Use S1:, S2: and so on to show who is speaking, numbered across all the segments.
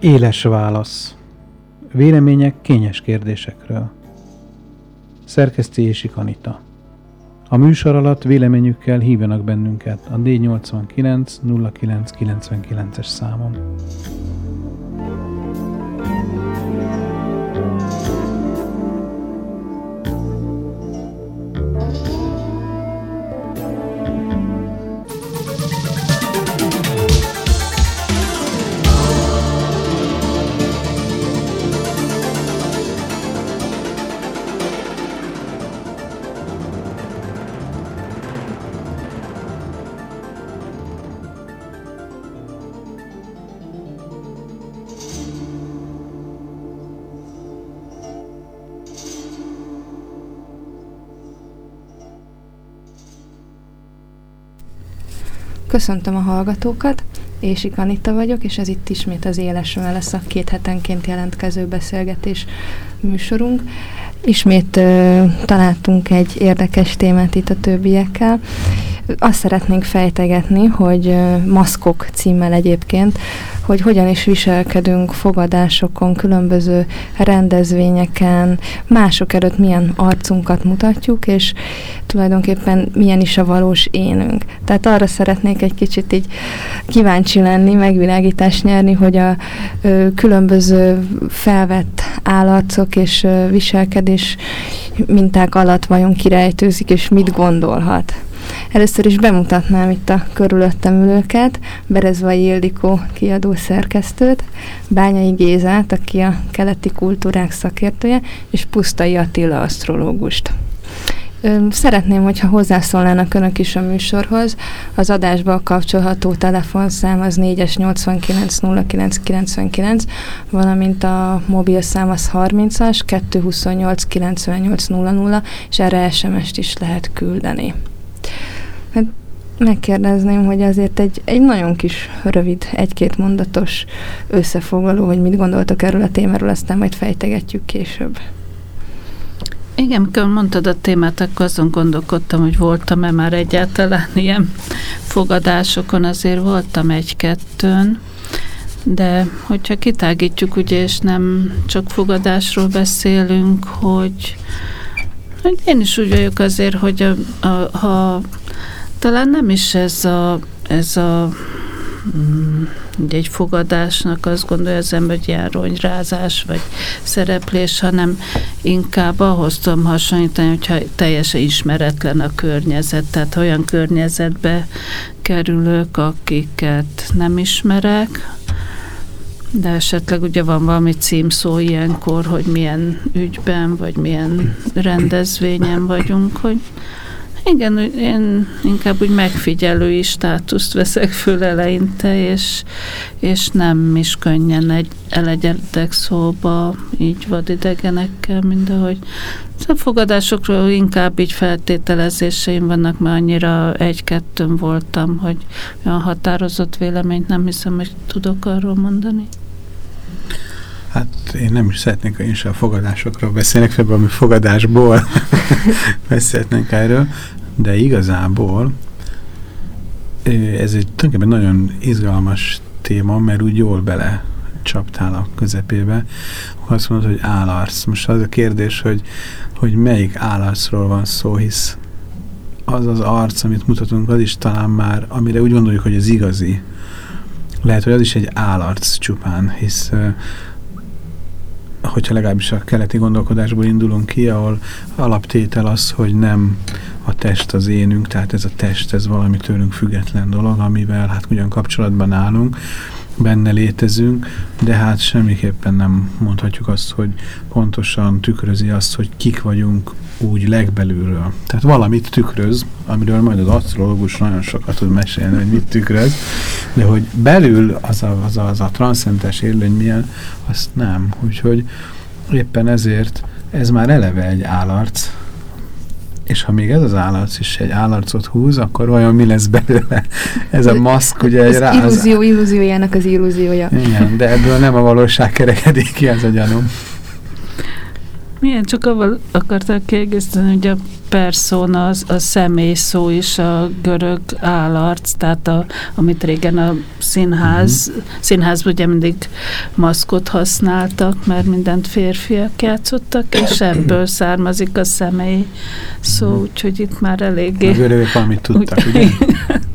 S1: Éles válasz. Vélemények kényes kérdésekről. Szerkesztési Kanita. A műsor alatt véleményükkel hívjanak bennünket a D89 0999-es számon.
S2: Köszöntöm a hallgatókat, és Ikanita vagyok, és ez itt ismét az Élesről lesz a két hetenként jelentkező beszélgetés műsorunk. Ismét ö, találtunk egy érdekes témát itt a többiekkel. Azt szeretnénk fejtegetni, hogy maszkok címmel egyébként, hogy hogyan is viselkedünk fogadásokon, különböző rendezvényeken, mások előtt milyen arcunkat mutatjuk, és tulajdonképpen milyen is a valós énünk. Tehát arra szeretnék egy kicsit így kíváncsi lenni, megvilágítást nyerni, hogy a ö, különböző felvett állarcok és ö, viselkedés minták alatt vajon kirejtőzik, és mit gondolhat. Először is bemutatnám itt a körülöttem ülőket, Berezvai Ildikó kiadó szerkesztőt, Bányai Gézát, aki a keleti kultúrák szakértője, és Pusztai Attila asztrológust. Szeretném, hogyha hozzászólnának önök is a műsorhoz. Az adásba kapcsolható telefonszám az 4-es 89 09 99, valamint a mobil szám az 30-as 228 98 00, és erre SMS-t is lehet küldeni. Hát megkérdezném, hogy azért egy, egy nagyon kis, rövid, egy-két mondatos összefoglaló, hogy mit gondoltok erről a témáról, aztán majd fejtegetjük később.
S3: Igen, amikor mondtad a témát, akkor azon gondolkodtam, hogy voltam-e már egyáltalán ilyen fogadásokon, azért voltam egy-kettőn, de hogyha kitágítjuk, ugye, és nem csak fogadásról beszélünk, hogy, hogy én is úgy vagyok azért, hogy a, a, ha talán nem is ez a, ez a mm, egy fogadásnak azt gondolja az ember, hogy ilyen ronyrázás vagy szereplés, hanem inkább ahhoz tudom hasonlítani, hogyha teljesen ismeretlen a környezet, tehát olyan környezetbe kerülök, akiket nem ismerek, de esetleg ugye van valami címszó ilyenkor, hogy milyen ügyben, vagy milyen rendezvényen vagyunk, hogy igen, én inkább úgy megfigyelői státuszt veszek föl eleinte, és, és nem is könnyen egy, elegyedek szóba így vadidegenekkel, mint ahogy a fogadásokról inkább így feltételezéseim vannak, mert annyira egy-kettőn voltam, hogy olyan határozott véleményt nem hiszem, hogy tudok arról mondani.
S1: Hát én nem is szeretnék, hogy én sem a fogadásokról beszélnek, fel valami fogadásból beszélhetnénk erről, de igazából ez egy tulajdonképpen nagyon izgalmas téma, mert úgy jól bele csaptál a közepébe, azt mondod, hogy állarc. Most az a kérdés, hogy, hogy melyik állarcról van szó, hisz az az arc, amit mutatunk, az is talán már, amire úgy gondoljuk, hogy az igazi. Lehet, hogy az is egy állarc csupán, hisz hogyha legalábbis a keleti gondolkodásból indulunk ki, ahol alaptétel az, hogy nem a test az énünk, tehát ez a test, ez valami tőlünk független dolog, amivel hát ugyan kapcsolatban állunk, benne létezünk, de hát semmiképpen nem mondhatjuk azt, hogy pontosan tükrözi azt, hogy kik vagyunk úgy legbelülről. Tehát valamit tükröz, amiről majd az asztrológus nagyon sokat tud mesélni, hogy mit tükröz, de hogy belül az a, az a, az a transzcendens élőny milyen, azt nem. Úgyhogy éppen ezért ez már eleve egy állarc, és ha még ez az állarc is egy állarcot húz, akkor vajon mi lesz belőle? Ez a maszk, ugye egy
S2: rá... illúzió illúziójának az illúziója.
S1: Igen, de ebből nem a valóság kerekedik ki, ez a gyanúm.
S3: Milyen, csak avval akartam kiegészíteni, hogy a persona, az, a személy szó is a görög állarc, tehát a, amit régen a színház, uh-huh. színházban ugye mindig maszkot használtak, mert mindent férfiak játszottak, és ebből származik a személy szó, uh-huh. úgyhogy itt már eléggé... A
S1: görögök valamit tudtak, úgy, ugye?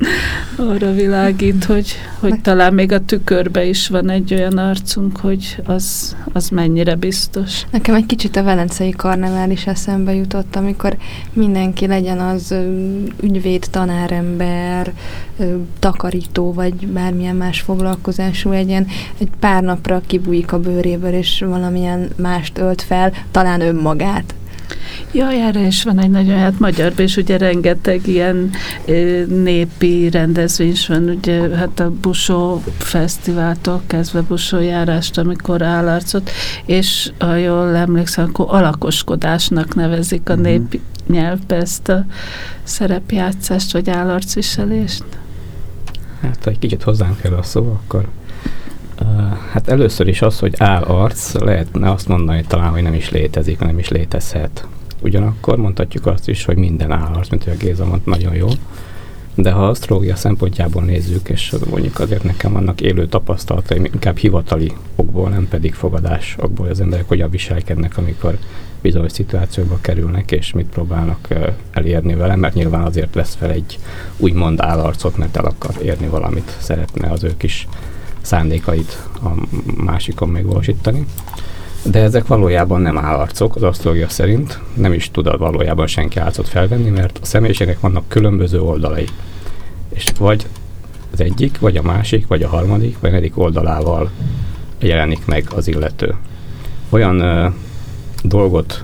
S3: arra világít, hogy, hogy talán még a tükörbe is van egy olyan arcunk, hogy az, az mennyire biztos.
S2: Nekem egy kicsit a velencei karnevál is eszembe jutott, amikor mindenki legyen az ügyvéd, tanárember, takarító, vagy bármilyen más foglalkozású legyen, egy pár napra kibújik a bőréből, és valamilyen mást ölt fel, talán önmagát.
S3: Jaj, erre is van egy nagyon, hát magyarban is ugye rengeteg ilyen népi rendezvény is van, ugye hát a Busó fesztiváltól kezdve Busó járást, amikor állarcot, és ha jól emlékszem, akkor alakoskodásnak nevezik a uh-huh. népi nyelvbe ezt a szerepjátszást, vagy állarcviselést.
S4: Hát, egy kicsit hozzám kell a szó, akkor hát először is az, hogy állarc, lehetne azt mondani talán, hogy nem is létezik, nem is létezhet. Ugyanakkor mondhatjuk azt is, hogy minden állarc, mint hogy a Géza mond, nagyon jó. De ha asztrológia szempontjából nézzük, és mondjuk azért nekem vannak élő tapasztalataim, inkább hivatali okból, nem pedig fogadás okból az emberek hogyan viselkednek, amikor bizonyos szituációkba kerülnek, és mit próbálnak elérni vele, mert nyilván azért vesz fel egy úgymond állarcot, mert el akar érni valamit, szeretne az ő kis szándékait a másikon megvalósítani. De ezek valójában nem állarcok, az asztrológia szerint nem is tud valójában senki álcot felvenni, mert a személyiségnek vannak különböző oldalai. És vagy az egyik, vagy a másik, vagy a harmadik, vagy a negyedik oldalával jelenik meg az illető. Olyan ö, dolgot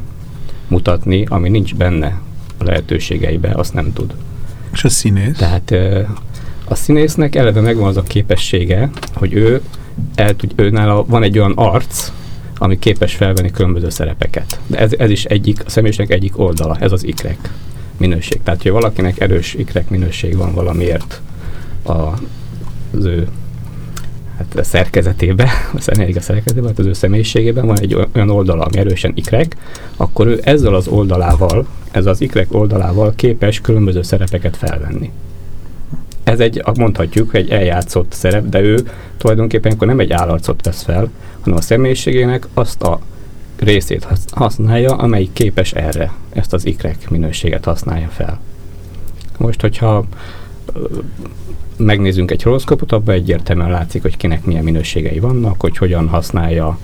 S4: mutatni, ami nincs benne a lehetőségeibe, azt nem tud.
S1: És a színész?
S4: Tehát ö, a színésznek eleve megvan az a képessége, hogy ő el tud, őnála van egy olyan arc, ami képes felvenni különböző szerepeket. De ez, ez is egyik, a személyiségnek egyik oldala, ez az ikrek minőség. Tehát, hogy valakinek erős ikrek minőség van valamiért a, az ő hát a szerkezetében, a személyig a szerkezetében, hát az ő személyiségében van egy olyan oldala, ami erősen ikrek, akkor ő ezzel az oldalával, ez az ikrek oldalával képes különböző szerepeket felvenni. Ez egy, mondhatjuk, egy eljátszott szerep, de ő tulajdonképpen akkor nem egy állarcot vesz fel, hanem a személyiségének azt a részét használja, amelyik képes erre, ezt az ikrek minőséget használja fel. Most, hogyha megnézzünk egy horoszkopot, abban egyértelműen látszik, hogy kinek milyen minőségei vannak, hogy hogyan használja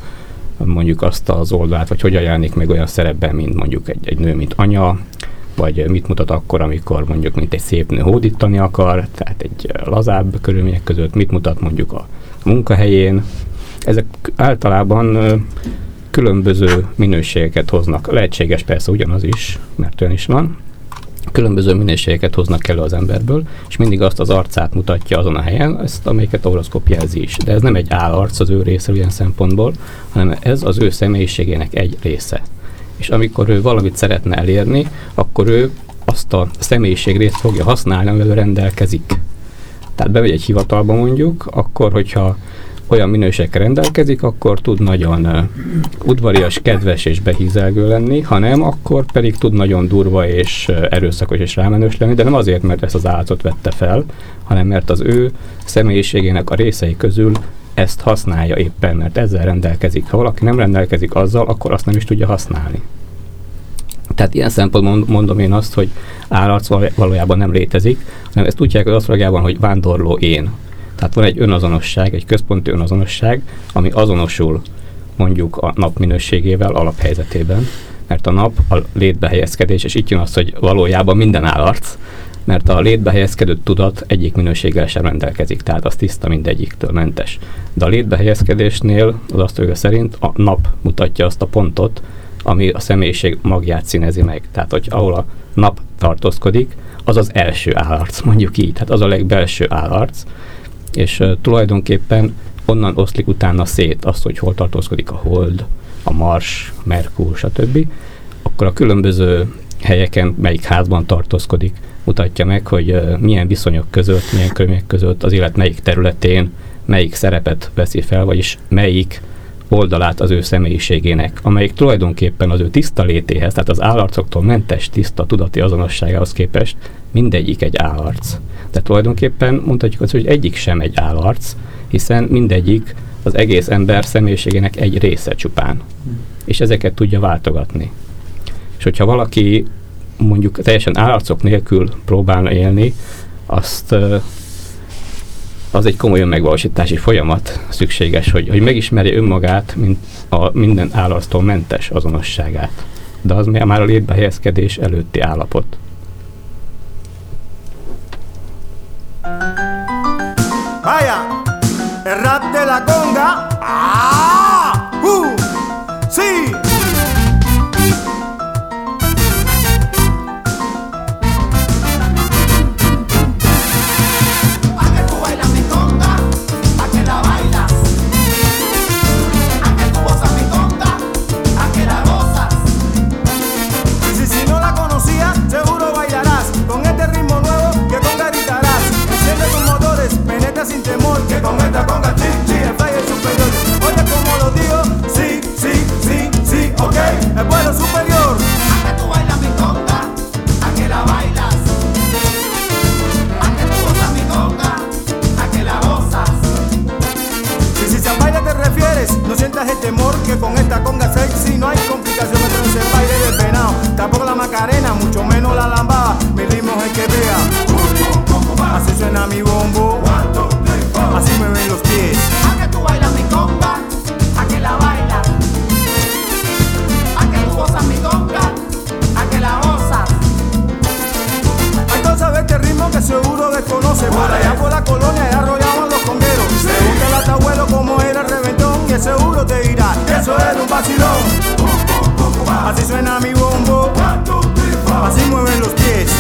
S4: mondjuk azt az oldalt, vagy hogyan jelenik meg olyan szerepben, mint mondjuk egy, egy nő, mint anya, vagy mit mutat akkor, amikor mondjuk mint egy szép nő hódítani akar, tehát egy lazább körülmények között, mit mutat mondjuk a munkahelyén. Ezek általában különböző minőségeket hoznak. Lehetséges persze ugyanaz is, mert olyan is van. Különböző minőségeket hoznak elő az emberből, és mindig azt az arcát mutatja azon a helyen, ezt amelyiket a horoszkóp jelzi is. De ez nem egy állarc az ő része ilyen szempontból, hanem ez az ő személyiségének egy része és amikor ő valamit szeretne elérni, akkor ő azt a személyiség részt fogja használni, amivel rendelkezik. Tehát bemegy egy hivatalba mondjuk, akkor, hogyha olyan minőségekkel rendelkezik, akkor tud nagyon uh, udvarias, kedves és behízelgő lenni, ha nem, akkor pedig tud nagyon durva és uh, erőszakos és rámenős lenni, de nem azért, mert ezt az állatot vette fel, hanem mert az ő személyiségének a részei közül ezt használja éppen, mert ezzel rendelkezik. Ha valaki nem rendelkezik azzal, akkor azt nem is tudja használni. Tehát ilyen szempontból mondom én azt, hogy állarc valójában nem létezik, hanem ezt tudják az asztrológiában, hogy vándorló én. Tehát van egy önazonosság, egy központi önazonosság, ami azonosul mondjuk a nap minőségével, alaphelyzetében, mert a nap a létbe helyezkedés, és itt jön az, hogy valójában minden állarc, mert a létbe helyezkedő tudat egyik minőséggel sem rendelkezik, tehát az tiszta mindegyiktől mentes. De a létbe helyezkedésnél az asztrológia szerint a nap mutatja azt a pontot, ami a személyiség magját színezi meg. Tehát, hogy ahol a nap tartózkodik, az az első állarc, mondjuk így, tehát az a legbelső állarc, és uh, tulajdonképpen onnan oszlik utána szét azt, hogy hol tartózkodik a hold, a mars, Merkur, stb. Akkor a különböző helyeken, melyik házban tartózkodik, mutatja meg, hogy milyen viszonyok között, milyen körülmények között az élet melyik területén melyik szerepet veszi fel, vagyis melyik
S5: oldalát az ő személyiségének, amelyik tulajdonképpen az ő tiszta létéhez, tehát az állarcoktól mentes tiszta tudati azonosságához képest mindegyik egy állarc. De tulajdonképpen mondhatjuk azt, hogy egyik sem egy állarc, hiszen mindegyik az egész ember személyiségének egy része csupán. És ezeket tudja váltogatni. És hogyha valaki mondjuk teljesen állarcok nélkül próbálna élni, azt az egy komoly önmegvalósítási folyamat szükséges, hogy, hogy megismerje önmagát, mint a minden állarctól mentes azonosságát. De az már a létbehelyezkedés előtti állapot. Vaya, el rap de la conga. el vuelo superior. Acá tú bailas mi conga, a que la bailas. Acá tú gozas mi conga, a que la gozas. Y si se baila te refieres, no sientas el temor que con esta conga sexy no hay complicación entre un ser baile de penao. Tampoco la macarena, mucho menos la lambada. Mi ritmo es el que vea. Así suena mi bombo. Así me ven los pies. A que tú bailas mi conga. cosas me tocan, a que la osas. Hay este ritmo que seguro desconoce. Por allá por la colonia ya arrollaban los congueros. Sí. Pregunta al atabuelo cómo era el reventón. Que seguro te dirá, eso era un vacilón. Así suena mi bombo. Así mueven los pies.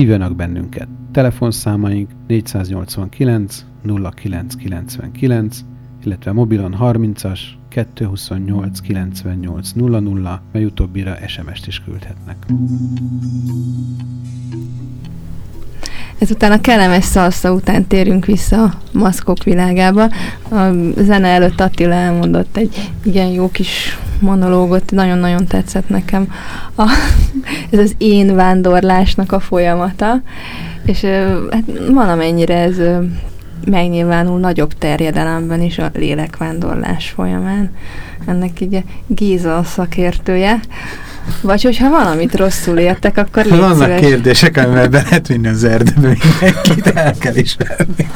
S1: Hívjanak bennünket. Telefonszámaink 489 0999, illetve mobilon 30-as 228 98 00, mely utóbbira SMS-t is küldhetnek.
S2: Ezután a kellemes szalsza után térünk vissza a maszkok világába. A zene előtt Attila elmondott egy igen jó kis monológot, nagyon-nagyon tetszett nekem a, ez az én vándorlásnak a folyamata, és hát valamennyire ez megnyilvánul nagyobb terjedelemben is a lélekvándorlás folyamán. Ennek így a Géza a szakértője. Vagy hogyha valamit rosszul értek, akkor légy
S1: Vannak
S2: szíves.
S1: kérdések, amivel be lehet vinni az erdőbe, mindenkit el kell ismerni.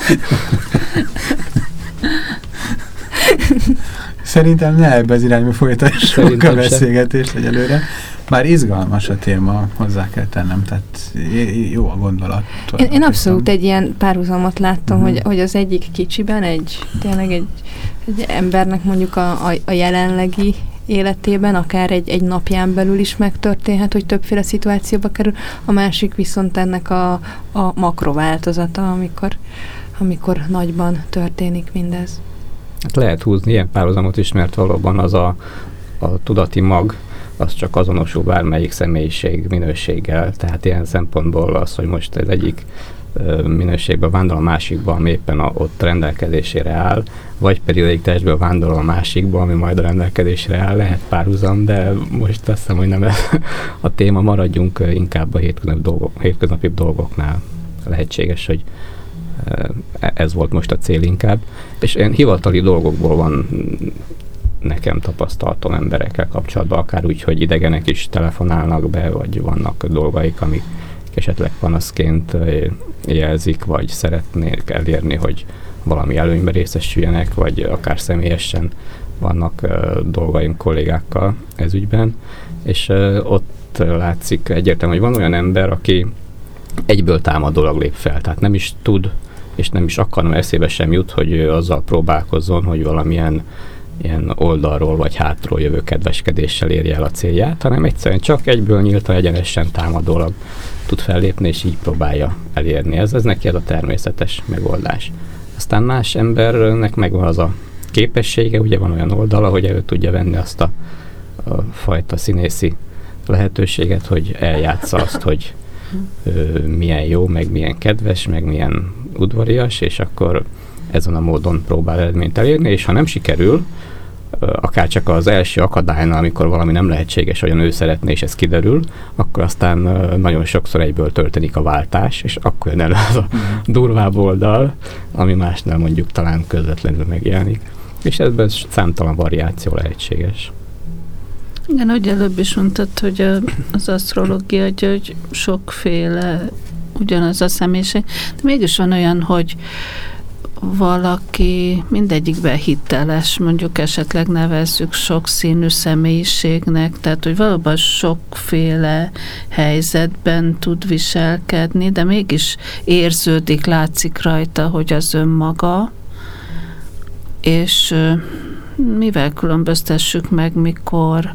S1: Szerintem ne ebbe az irányba folytassuk a beszélgetést egyelőre. Bár izgalmas a téma, hozzá kell tennem, tehát jó a gondolat.
S2: Én, én abszolút egy ilyen párhuzamot láttam,
S1: Mhm.
S2: hogy, hogy az egyik kicsiben egy, tényleg egy, egy embernek mondjuk a, a, a jelenlegi életében, akár egy, egy napján belül is megtörténhet, hogy többféle szituációba kerül, a másik viszont ennek a, a makrováltozata, amikor, amikor nagyban történik mindez.
S4: Hát lehet húzni ilyen párhuzamot is, mert valóban az a, a tudati mag, az csak azonosul bármelyik személyiség minőséggel, tehát ilyen szempontból az, hogy most az egyik minőségben vándor a másikba, ami éppen a, ott rendelkezésére áll, vagy pedig egyik testből vándorol a másikba, ami majd a rendelkezésre áll, lehet párhuzam, de most azt hiszem, hogy nem ez a téma, maradjunk inkább a hétköznapi, dolgok, hétköznapi dolgoknál. Lehetséges, hogy ö, ez volt most a cél inkább. És ilyen hivatali dolgokból van nekem tapasztalatom emberekkel kapcsolatban, akár úgy, hogy idegenek is telefonálnak be, vagy vannak dolgaik, amik esetleg panaszként jelzik, vagy szeretnék elérni, hogy valami előnybe részesüljenek, vagy akár személyesen vannak ö, dolgaim kollégákkal ez ügyben, és ott látszik egyértelműen, hogy van olyan ember, aki egyből támadólag lép fel, tehát nem is tud, és nem is akar, mert eszébe sem jut, hogy azzal próbálkozzon, hogy valamilyen ilyen oldalról vagy hátról jövő kedveskedéssel érje el a célját, hanem egyszerűen csak egyből nyíltan egyenesen támadólag tud fellépni, és így próbálja elérni. Ez, ez neki ez a természetes megoldás. Aztán más embernek megvan az a képessége, ugye van olyan oldala, hogy elő tudja venni azt a, a fajta színészi lehetőséget, hogy eljátsza azt, hogy ö, milyen jó, meg milyen kedves, meg milyen udvarias, és akkor ezen a módon próbál eredményt elérni, és ha nem sikerül, akár csak az első akadálynál, amikor valami nem lehetséges, olyan ő szeretné, és ez kiderül, akkor aztán nagyon sokszor egyből történik a váltás, és akkor jön el az a durvább oldal, ami másnál mondjuk talán közvetlenül megjelenik. És ebben számtalan variáció lehetséges.
S3: Igen, hogy előbb is mondtad, hogy az asztrológia hogy sokféle ugyanaz a személyiség, de mégis van olyan, hogy valaki mindegyikben hiteles, mondjuk esetleg nevezzük sokszínű személyiségnek, tehát hogy valóban sokféle helyzetben tud viselkedni, de mégis érződik, látszik rajta, hogy az önmaga, és mivel különböztessük meg, mikor,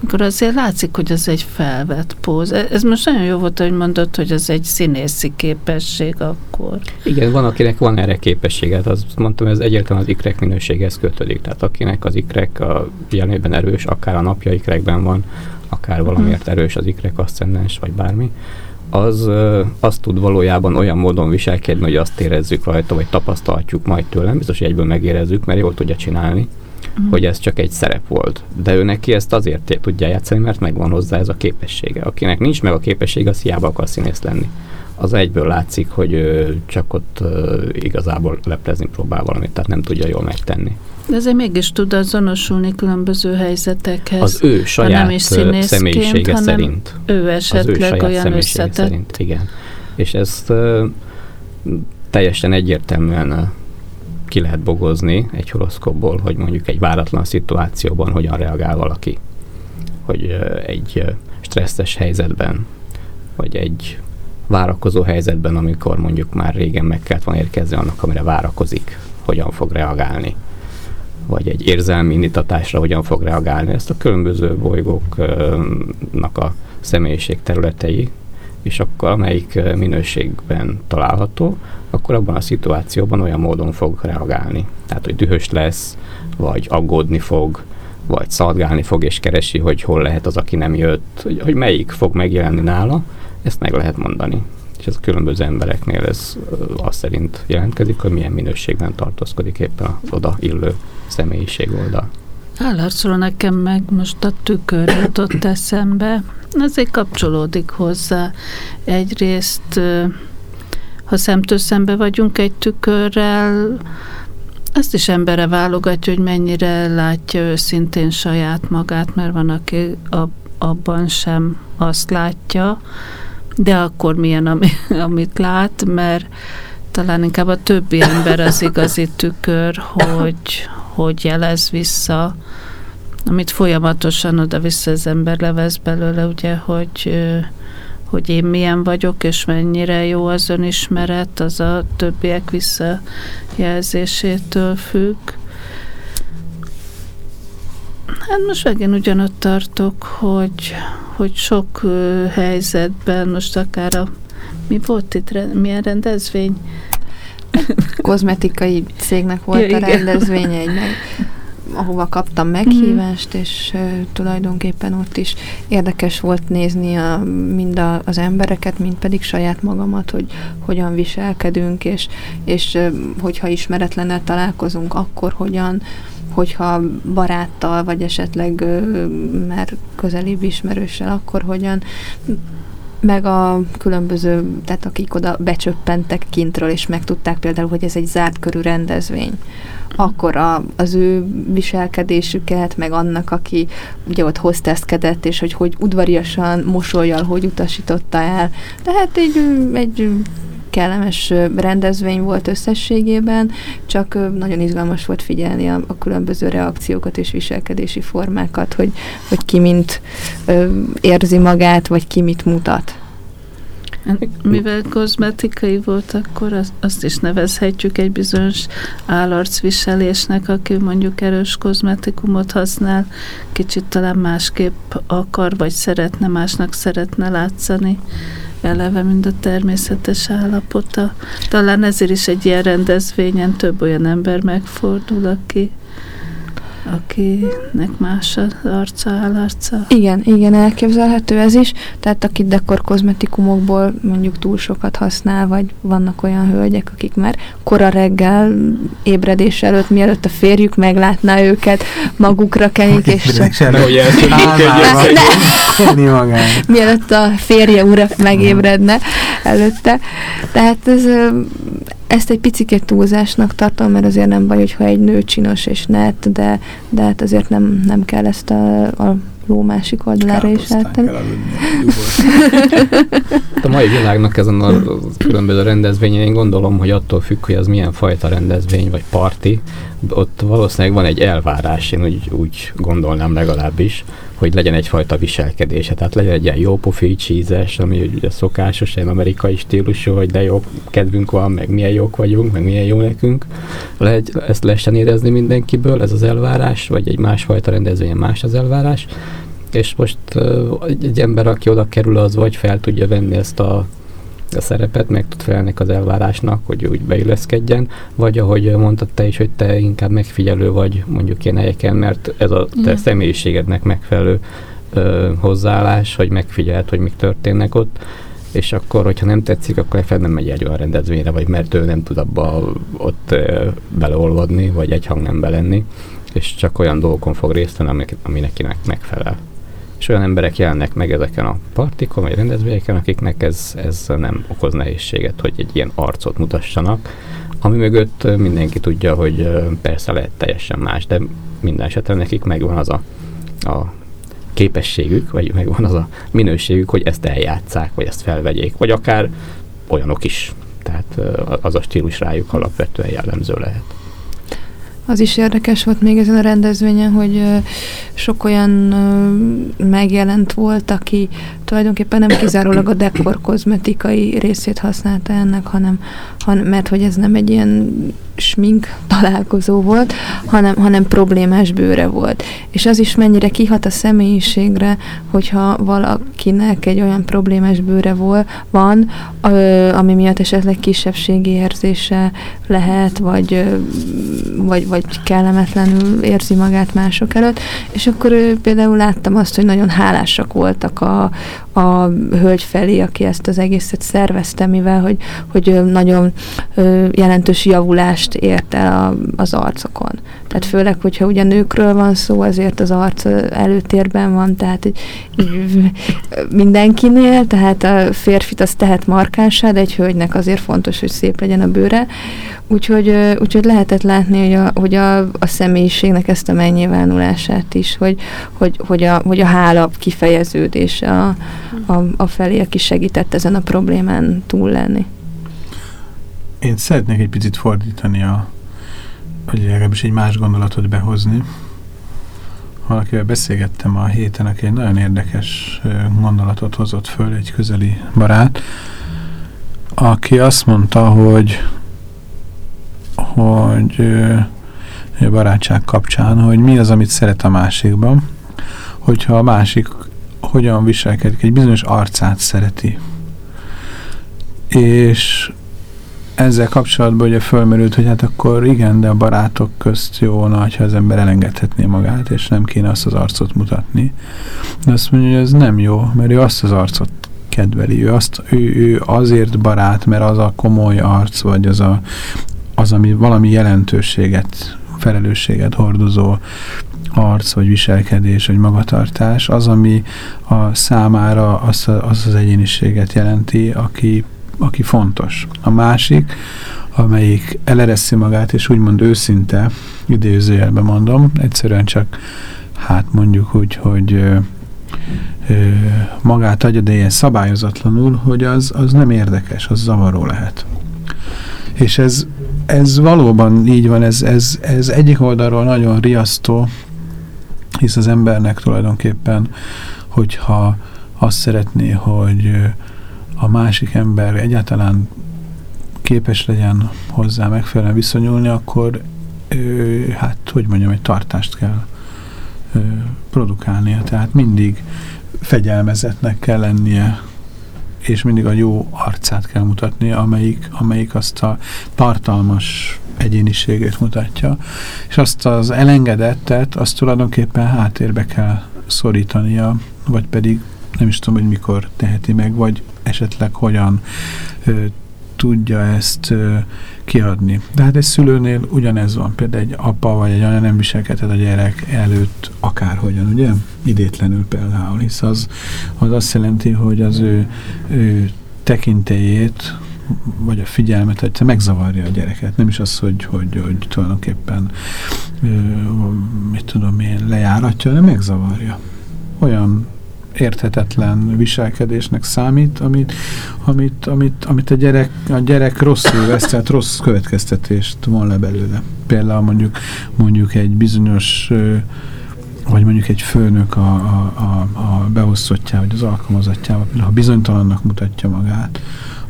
S3: mikor azért látszik, hogy ez egy felvett póz. E- Ez most nagyon jó volt, hogy mondod, hogy ez egy színészi képesség akkor.
S4: Igen, van, akinek van erre képessége, hát azt mondtam, ez egyértelműen az ikrek minőséghez kötődik. Tehát akinek az ikrek a jelenében erős, akár a napja ikrekben van, akár valamiért erős az ikrek aszcendens, vagy bármi, az azt tud valójában olyan módon viselkedni, hogy azt érezzük rajta, vagy tapasztalhatjuk majd tőlem, biztos, hogy egyből megérezzük, mert jól tudja csinálni,
S3: Mhm.
S4: hogy ez csak egy szerep volt. De ő neki ezt azért tudja játszani, mert megvan hozzá ez a képessége. Akinek nincs meg a képessége, az hiába akar színész lenni. Az egyből látszik, hogy ő csak ott igazából leplezni próbál valamit, tehát nem tudja jól megtenni.
S3: De azért mégis tud azonosulni különböző helyzetekhez.
S4: Az ő saját
S3: nem is
S4: személyisége
S3: hanem
S4: szerint.
S3: ő
S4: Az ő
S3: esetleg olyan összetett.
S4: szerint, igen. És ezt teljesen egyértelműen ki lehet bogozni egy horoszkópból, hogy mondjuk egy váratlan szituációban hogyan reagál valaki. Hogy egy stresszes helyzetben, vagy egy várakozó helyzetben, amikor mondjuk már régen meg kellett volna érkezni annak, amire várakozik, hogyan fog reagálni. vagy egy érzelmi indítatásra hogyan fog reagálni. Ezt a különböző bolygóknak a személyiség területei, és akkor amelyik minőségben található, akkor abban a szituációban olyan módon fog reagálni. Tehát, hogy dühös lesz, vagy aggódni fog, vagy szaladgálni fog, és keresi, hogy hol lehet az, aki nem jött, hogy, hogy melyik fog megjelenni nála, ezt meg lehet mondani. És ez a különböző embereknél ez azt szerint jelentkezik, hogy milyen minőségben tartózkodik éppen az oda illő személyiség oldal.
S3: Állarcoló nekem meg most a tükör jutott eszembe. Ezért kapcsolódik hozzá. Egyrészt, ha szemtől szembe vagyunk egy tükörrel, azt is embere válogatja, hogy mennyire látja őszintén saját magát, mert van, aki abban sem azt látja, de akkor milyen, ami, amit lát, mert talán inkább a többi ember az igazi tükör, hogy, hogy jelez vissza, amit folyamatosan oda-vissza az ember levesz belőle, ugye, hogy, hogy én milyen vagyok, és mennyire jó az önismeret, az a többiek visszajelzésétől függ. Hát most megint ugyanott tartok, hogy, hogy sok helyzetben, most akár a mi volt itt, milyen rendezvény?
S2: Kozmetikai cégnek volt ja, a rendezvény egy meg, ahova kaptam meghívást, mm. és uh, tulajdonképpen ott is érdekes volt nézni a, mind a, az embereket, mind pedig saját magamat, hogy hogyan viselkedünk, és, és uh, hogyha ismeretlennel találkozunk, akkor hogyan, hogyha baráttal, vagy esetleg uh, már közelébb ismerőssel, akkor hogyan meg a különböző, tehát akik oda becsöppentek kintről, és megtudták például, hogy ez egy zárt körű rendezvény, akkor a, az ő viselkedésüket, meg annak, aki ugye ott hozteszkedett, és hogy hogy udvariasan, mosolyjal, hogy utasította el. Tehát egy, egy kellemes rendezvény volt összességében, csak nagyon izgalmas volt figyelni a, a különböző reakciókat és viselkedési formákat, hogy, hogy ki mint ö, érzi magát, vagy ki mit mutat.
S3: Mivel kozmetikai volt, akkor az, azt is nevezhetjük egy bizonyos állarcviselésnek, aki mondjuk erős kozmetikumot használ, kicsit talán másképp akar, vagy szeretne, másnak szeretne látszani eleve, mint a természetes állapota. Talán ezért is egy ilyen rendezvényen több olyan ember megfordul, aki akinek más az arca, állarca.
S2: Igen, igen, elképzelhető ez is. Tehát aki dekor kozmetikumokból mondjuk túl sokat használ, vagy vannak olyan hölgyek, akik már kora reggel ébredés előtt, mielőtt a férjük meglátná őket, magukra kenik, és csak... Mielőtt a férje ura megébredne előtte. Tehát ez ezt egy picit túlzásnak tartom, mert azért nem baj, hogyha egy nő csinos és net, de, de hát azért nem, nem kell ezt a, a ló másik oldalára is látni.
S4: a mai világnak ezen a különböző rendezvényen én gondolom, hogy attól függ, hogy az milyen fajta rendezvény vagy parti, ott valószínűleg van egy elvárás, én úgy, úgy gondolnám legalábbis, hogy legyen egyfajta viselkedése, tehát legyen egy ilyen jó pofi csízes, ami ugye szokásos, egy amerikai stílusú, hogy de jó kedvünk van, meg milyen jók vagyunk, meg milyen jó nekünk. Lehet, ezt lehessen érezni mindenkiből, ez az elvárás, vagy egy másfajta rendezvény más az elvárás. És most egy, ember, aki oda kerül, az vagy fel tudja venni ezt a a szerepet, meg tud felelni az elvárásnak, hogy úgy beilleszkedjen, vagy ahogy mondtad te is, hogy te inkább megfigyelő vagy mondjuk ilyen helyeken, mert ez a te mm. személyiségednek megfelelő ö, hozzáállás, hogy megfigyeld, hogy mik történnek ott, és akkor, hogyha nem tetszik, akkor fel nem megy egy olyan rendezvényre, vagy mert ő nem tud abba ott ö, beleolvadni, vagy egy hangnembe lenni, és csak olyan dolgokon fog részt venni, ami, ami nekinek megfelel és olyan emberek jelennek meg ezeken a partikon, vagy rendezvényeken, akiknek ez, ez nem okoz nehézséget, hogy egy ilyen arcot mutassanak, ami mögött mindenki tudja, hogy persze lehet teljesen más, de minden esetre nekik megvan az a, a képességük, vagy megvan az a minőségük, hogy ezt eljátszák, vagy ezt felvegyék, vagy akár olyanok is. Tehát az a stílus rájuk alapvetően jellemző lehet.
S2: Az is érdekes volt még ezen a rendezvényen, hogy sok olyan megjelent volt, aki tulajdonképpen nem kizárólag a dekor kozmetikai részét használta ennek, hanem, hanem mert hogy ez nem egy ilyen smink találkozó volt, hanem, hanem problémás bőre volt. És az is mennyire kihat a személyiségre, hogyha valakinek egy olyan problémás bőre vol, van, ami miatt esetleg kisebbségi érzése lehet, vagy, vagy, vagy kellemetlenül érzi magát mások előtt, és akkor például láttam azt, hogy nagyon hálásak voltak a, a hölgy felé, aki ezt az egészet szervezte, mivel hogy, hogy nagyon jelentős javulást ért el a, az arcokon. Tehát főleg, hogyha ugye nőkről van szó, azért az arc előtérben van, tehát így mindenkinél, tehát a férfit az tehet markánsá, de egy hölgynek azért fontos, hogy szép legyen a bőre. Úgyhogy, úgyhogy lehetett látni, hogy, a, hogy a, a személyiségnek ezt a megnyilvánulását is, hogy, hogy, hogy, a, hogy a hála kifejeződése a, a, a felé, aki segített ezen a problémán túl lenni.
S1: Én szeretnék egy picit fordítani a, vagy legalábbis egy más gondolatot behozni. Valakivel beszélgettem a héten, aki egy nagyon érdekes gondolatot hozott föl, egy közeli barát, aki azt mondta, hogy hogy barátság kapcsán, hogy mi az, amit szeret a másikban, hogyha a másik hogyan viselkedik, egy bizonyos arcát szereti. És ezzel kapcsolatban ugye fölmerült, hogy hát akkor igen, de a barátok közt jó na, ha az ember elengedhetné magát, és nem kéne azt az arcot mutatni. De azt mondja, hogy ez nem jó, mert ő azt az arcot kedveli. Ő, azt, ő, ő azért barát, mert az a komoly arc, vagy az, a, az ami valami jelentőséget, felelősséget hordozó arc, vagy viselkedés, vagy magatartás, az, ami a számára az, az az egyéniséget jelenti, aki aki fontos. A másik, amelyik elereszi magát, és úgymond őszinte, idézőjelben mondom, egyszerűen csak, hát mondjuk úgy, hogy ö, ö, magát adja, de ilyen szabályozatlanul, hogy az, az nem érdekes, az zavaró lehet. És ez, ez valóban így van, ez, ez, ez egyik oldalról nagyon riasztó, hisz az embernek tulajdonképpen, hogyha azt szeretné, hogy a másik ember egyáltalán képes legyen hozzá megfelelően viszonyulni, akkor hát, hogy mondjam, egy tartást kell produkálnia. Tehát mindig fegyelmezetnek kell lennie, és mindig a jó arcát kell mutatnia, amelyik, amelyik azt a tartalmas egyéniségét mutatja, és azt az elengedettet, azt tulajdonképpen háttérbe kell szorítania, vagy pedig nem is tudom, hogy mikor teheti meg, vagy esetleg hogyan ö, tudja ezt ö, kiadni. De hát egy szülőnél ugyanez van. Például egy apa vagy egy anya nem viselkedhet a gyerek előtt akárhogyan, ugye? Idétlenül például, hisz az, az azt jelenti, hogy az ő, ő tekintélyét vagy a figyelmet, hogy megzavarja a gyereket. Nem is az, hogy, hogy, hogy tulajdonképpen ö, mit tudom én, lejáratja, hanem megzavarja. Olyan érthetetlen viselkedésnek számít, amit, amit, amit, amit a, gyerek, a gyerek rosszul vesz, tehát rossz következtetést von le belőle. Például mondjuk, mondjuk egy bizonyos vagy mondjuk egy főnök a, a, a, a beosztottjával, vagy az alkalmazottjával, például ha bizonytalannak mutatja magát,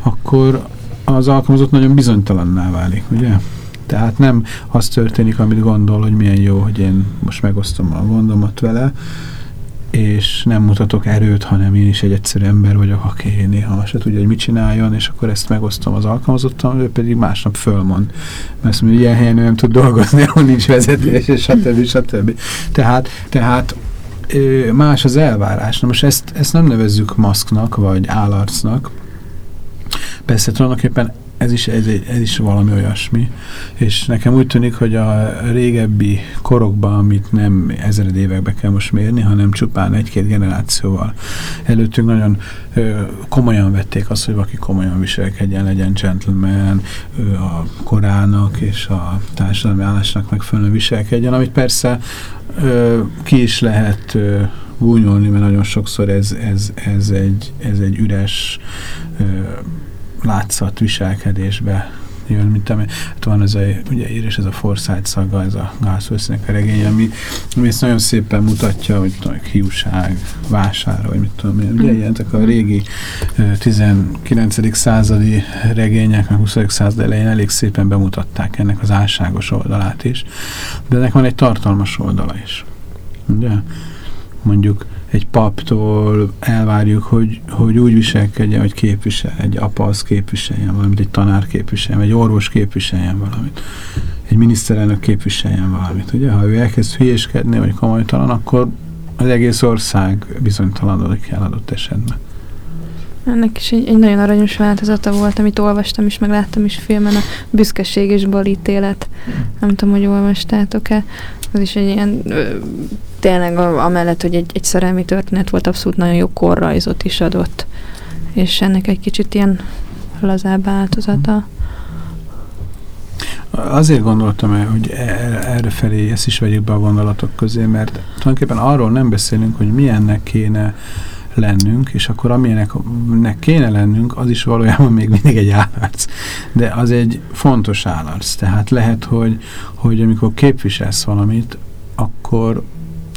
S1: akkor az alkalmazott nagyon bizonytalanná válik, ugye? Tehát nem az történik, amit gondol, hogy milyen jó, hogy én most megosztom a gondomat vele, és nem mutatok erőt, hanem én is egy egyszerű ember vagyok, aki néha se tudja, hogy mit csináljon, és akkor ezt megosztom az alkalmazottan, ő pedig másnap fölmond. Mert azt mondja, ilyen helyen nem tud dolgozni, ahol nincs vezetés, és stb. stb. Tehát, tehát más az elvárás. Na most ezt, ezt nem nevezzük maszknak, vagy állarcnak. Persze tulajdonképpen ez is, ez, ez is valami olyasmi, és nekem úgy tűnik, hogy a régebbi korokban, amit nem ezered évekbe kell most mérni, hanem csupán egy-két generációval előttünk nagyon ö, komolyan vették azt, hogy valaki komolyan viselkedjen, legyen gentleman, ö, a korának és a társadalmi állásnak megfelelően viselkedjen, amit persze ö, ki is lehet ö, gúnyolni, mert nagyon sokszor ez, ez, ez, egy, ez egy üres ö, látszat viselkedésbe jön, mint ami, hát van ez a, ugye írás, ez a Forsyth szaga, ez a Gászvesznek a regény, ami, ami ezt nagyon szépen mutatja, hogy tudom, hiúság, vására, vagy mit tudom én. Ugye ilyen a régi 19. századi regények, meg 20. század elején elég szépen bemutatták ennek az álságos oldalát is, de ennek van egy tartalmas oldala is. Ugye? Mondjuk egy paptól elvárjuk, hogy, hogy úgy viselkedjen, hogy képvisel, egy apa az képviseljen valamit, egy tanár képviseljen, egy orvos képviseljen valamit, egy miniszterelnök képviseljen valamit. Ugye? Ha ő elkezd hülyéskedni, vagy komolytalan, akkor az egész ország bizonytalanodik el adott esetben.
S2: Ennek is egy, egy nagyon aranyos változata volt, amit olvastam is, meg láttam is filmen, a Büszkeség és balítélet. Nem tudom, hogy olvastátok-e. Az is egy ilyen, ö, tényleg amellett, hogy egy, egy szerelmi történet volt, abszolút nagyon jó korrajzot is adott. És ennek egy kicsit ilyen lazább változata.
S1: Azért gondoltam el, hogy e, erre felé ezt is vegyük be a gondolatok közé, mert tulajdonképpen arról nem beszélünk, hogy milyennek kéne lennünk, és akkor amilyenek kéne lennünk, az is valójában még mindig egy állarc. De az egy fontos állarc. Tehát lehet, hogy, hogy amikor képviselsz valamit, akkor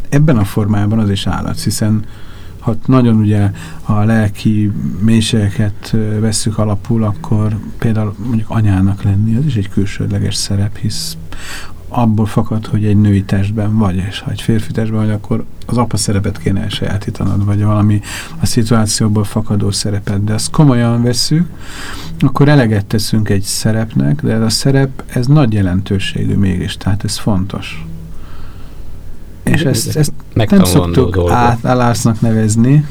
S1: ebben a formában az is állarc, hiszen ha nagyon ugye a lelki mélységeket vesszük alapul, akkor például mondjuk anyának lenni, az is egy külsődleges szerep, hisz abból fakad, hogy egy női testben vagy, és ha egy férfi testben vagy, akkor az apa szerepet kéne elsajátítanod, vagy valami a szituációból fakadó szerepet, de ezt komolyan vesszük, akkor eleget teszünk egy szerepnek, de ez a szerep, ez nagy jelentőségű mégis, tehát ez fontos. És ezt, ezt nem szoktuk átállásznak nevezni,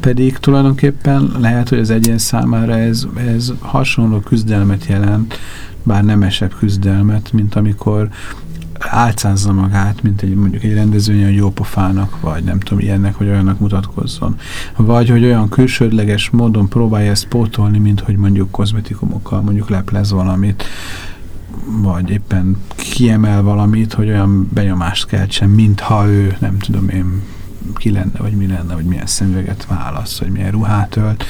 S1: pedig tulajdonképpen lehet, hogy az egyén számára ez, ez hasonló küzdelmet jelent, bár nemesebb küzdelmet, mint amikor álcázza magát, mint egy mondjuk egy rendezőnye, hogy jópofának, vagy nem tudom, ilyennek, vagy olyannak mutatkozzon. Vagy, hogy olyan külsődleges módon próbálja ezt pótolni, mint hogy mondjuk kozmetikumokkal mondjuk leplez valamit, vagy éppen kiemel valamit, hogy olyan benyomást keltsen, mintha ő, nem tudom én, ki lenne, vagy mi lenne, vagy milyen szemüveget válasz, vagy milyen ruhát ölt.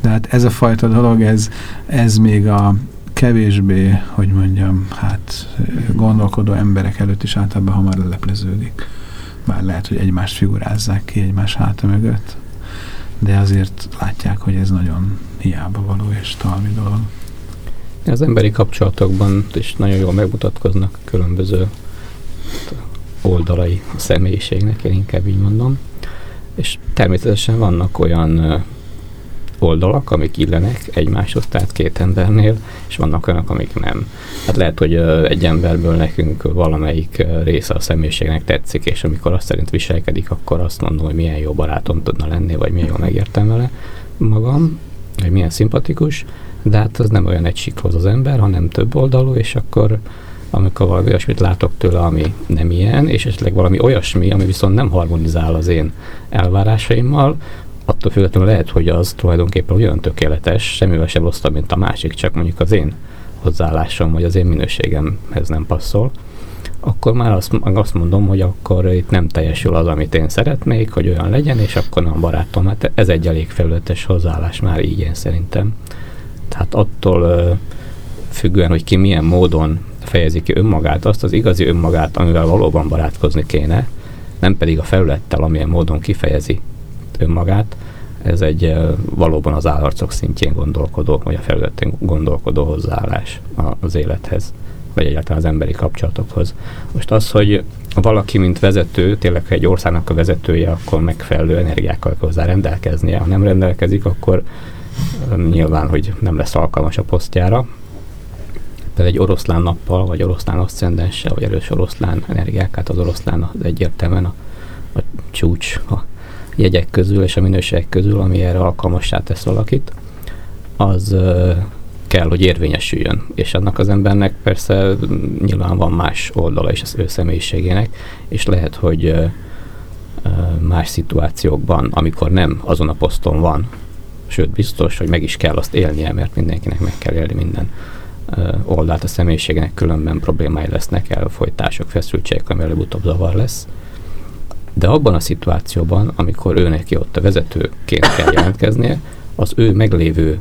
S1: De hát ez a fajta dolog, ez, ez még a, kevésbé, hogy mondjam, hát gondolkodó emberek előtt is általában hamar lelepleződik. Bár lehet, hogy egymást figurázzák ki egymás háta mögött, de azért látják, hogy ez nagyon hiába való és talmi dolog.
S4: Az emberi kapcsolatokban is nagyon jól megmutatkoznak különböző oldalai a személyiségnek, én inkább így mondom. És természetesen vannak olyan oldalak, amik illenek egymáshoz, tehát két embernél, és vannak olyanok, amik nem. Hát lehet, hogy egy emberből nekünk valamelyik része a személyiségnek tetszik, és amikor azt szerint viselkedik, akkor azt mondom, hogy milyen jó barátom tudna lenni, vagy milyen jól megértem vele magam, vagy milyen szimpatikus, de hát az nem olyan egy sikhoz az ember, hanem több oldalú, és akkor amikor valami olyasmit látok tőle, ami nem ilyen, és esetleg valami olyasmi, ami viszont nem harmonizál az én elvárásaimmal, attól függetlenül lehet, hogy az tulajdonképpen olyan tökéletes, semmivel sem rosszabb, mint a másik, csak mondjuk az én hozzáállásom, vagy az én minőségemhez nem passzol, akkor már azt, azt mondom, hogy akkor itt nem teljesül az, amit én szeretnék, hogy olyan legyen, és akkor nem barátom. Hát ez egy elég felületes hozzáállás már így én szerintem. Tehát attól függően, hogy ki milyen módon fejezi ki önmagát, azt az igazi önmagát, amivel valóban barátkozni kéne, nem pedig a felülettel, amilyen módon kifejezi önmagát, ez egy valóban az állarcok szintjén gondolkodó, vagy a felületén gondolkodó hozzáállás az élethez, vagy egyáltalán az emberi kapcsolatokhoz. Most az, hogy valaki, mint vezető, tényleg egy országnak a vezetője, akkor megfelelő energiákkal kell hozzá rendelkeznie. Ha nem rendelkezik, akkor nyilván, hogy nem lesz alkalmas a posztjára. Például egy oroszlán nappal, vagy oroszlán aszcendenssel, vagy erős oroszlán energiák, hát az oroszlán az egyértelműen a, a csúcs, a jegyek közül és a minőségek közül, ami erre alkalmassá tesz valakit, az kell, hogy érvényesüljön. És annak az embernek persze nyilván van más oldala is az ő személyiségének, és lehet, hogy más szituációkban, amikor nem azon a poszton van, sőt biztos, hogy meg is kell azt élnie, mert mindenkinek meg kell élni minden oldalt a személyiségének, különben problémái lesznek, elfolytások, feszültségek, ami előbb-utóbb zavar lesz de abban a szituációban, amikor ő neki ott a vezetőként kell jelentkeznie, az ő meglévő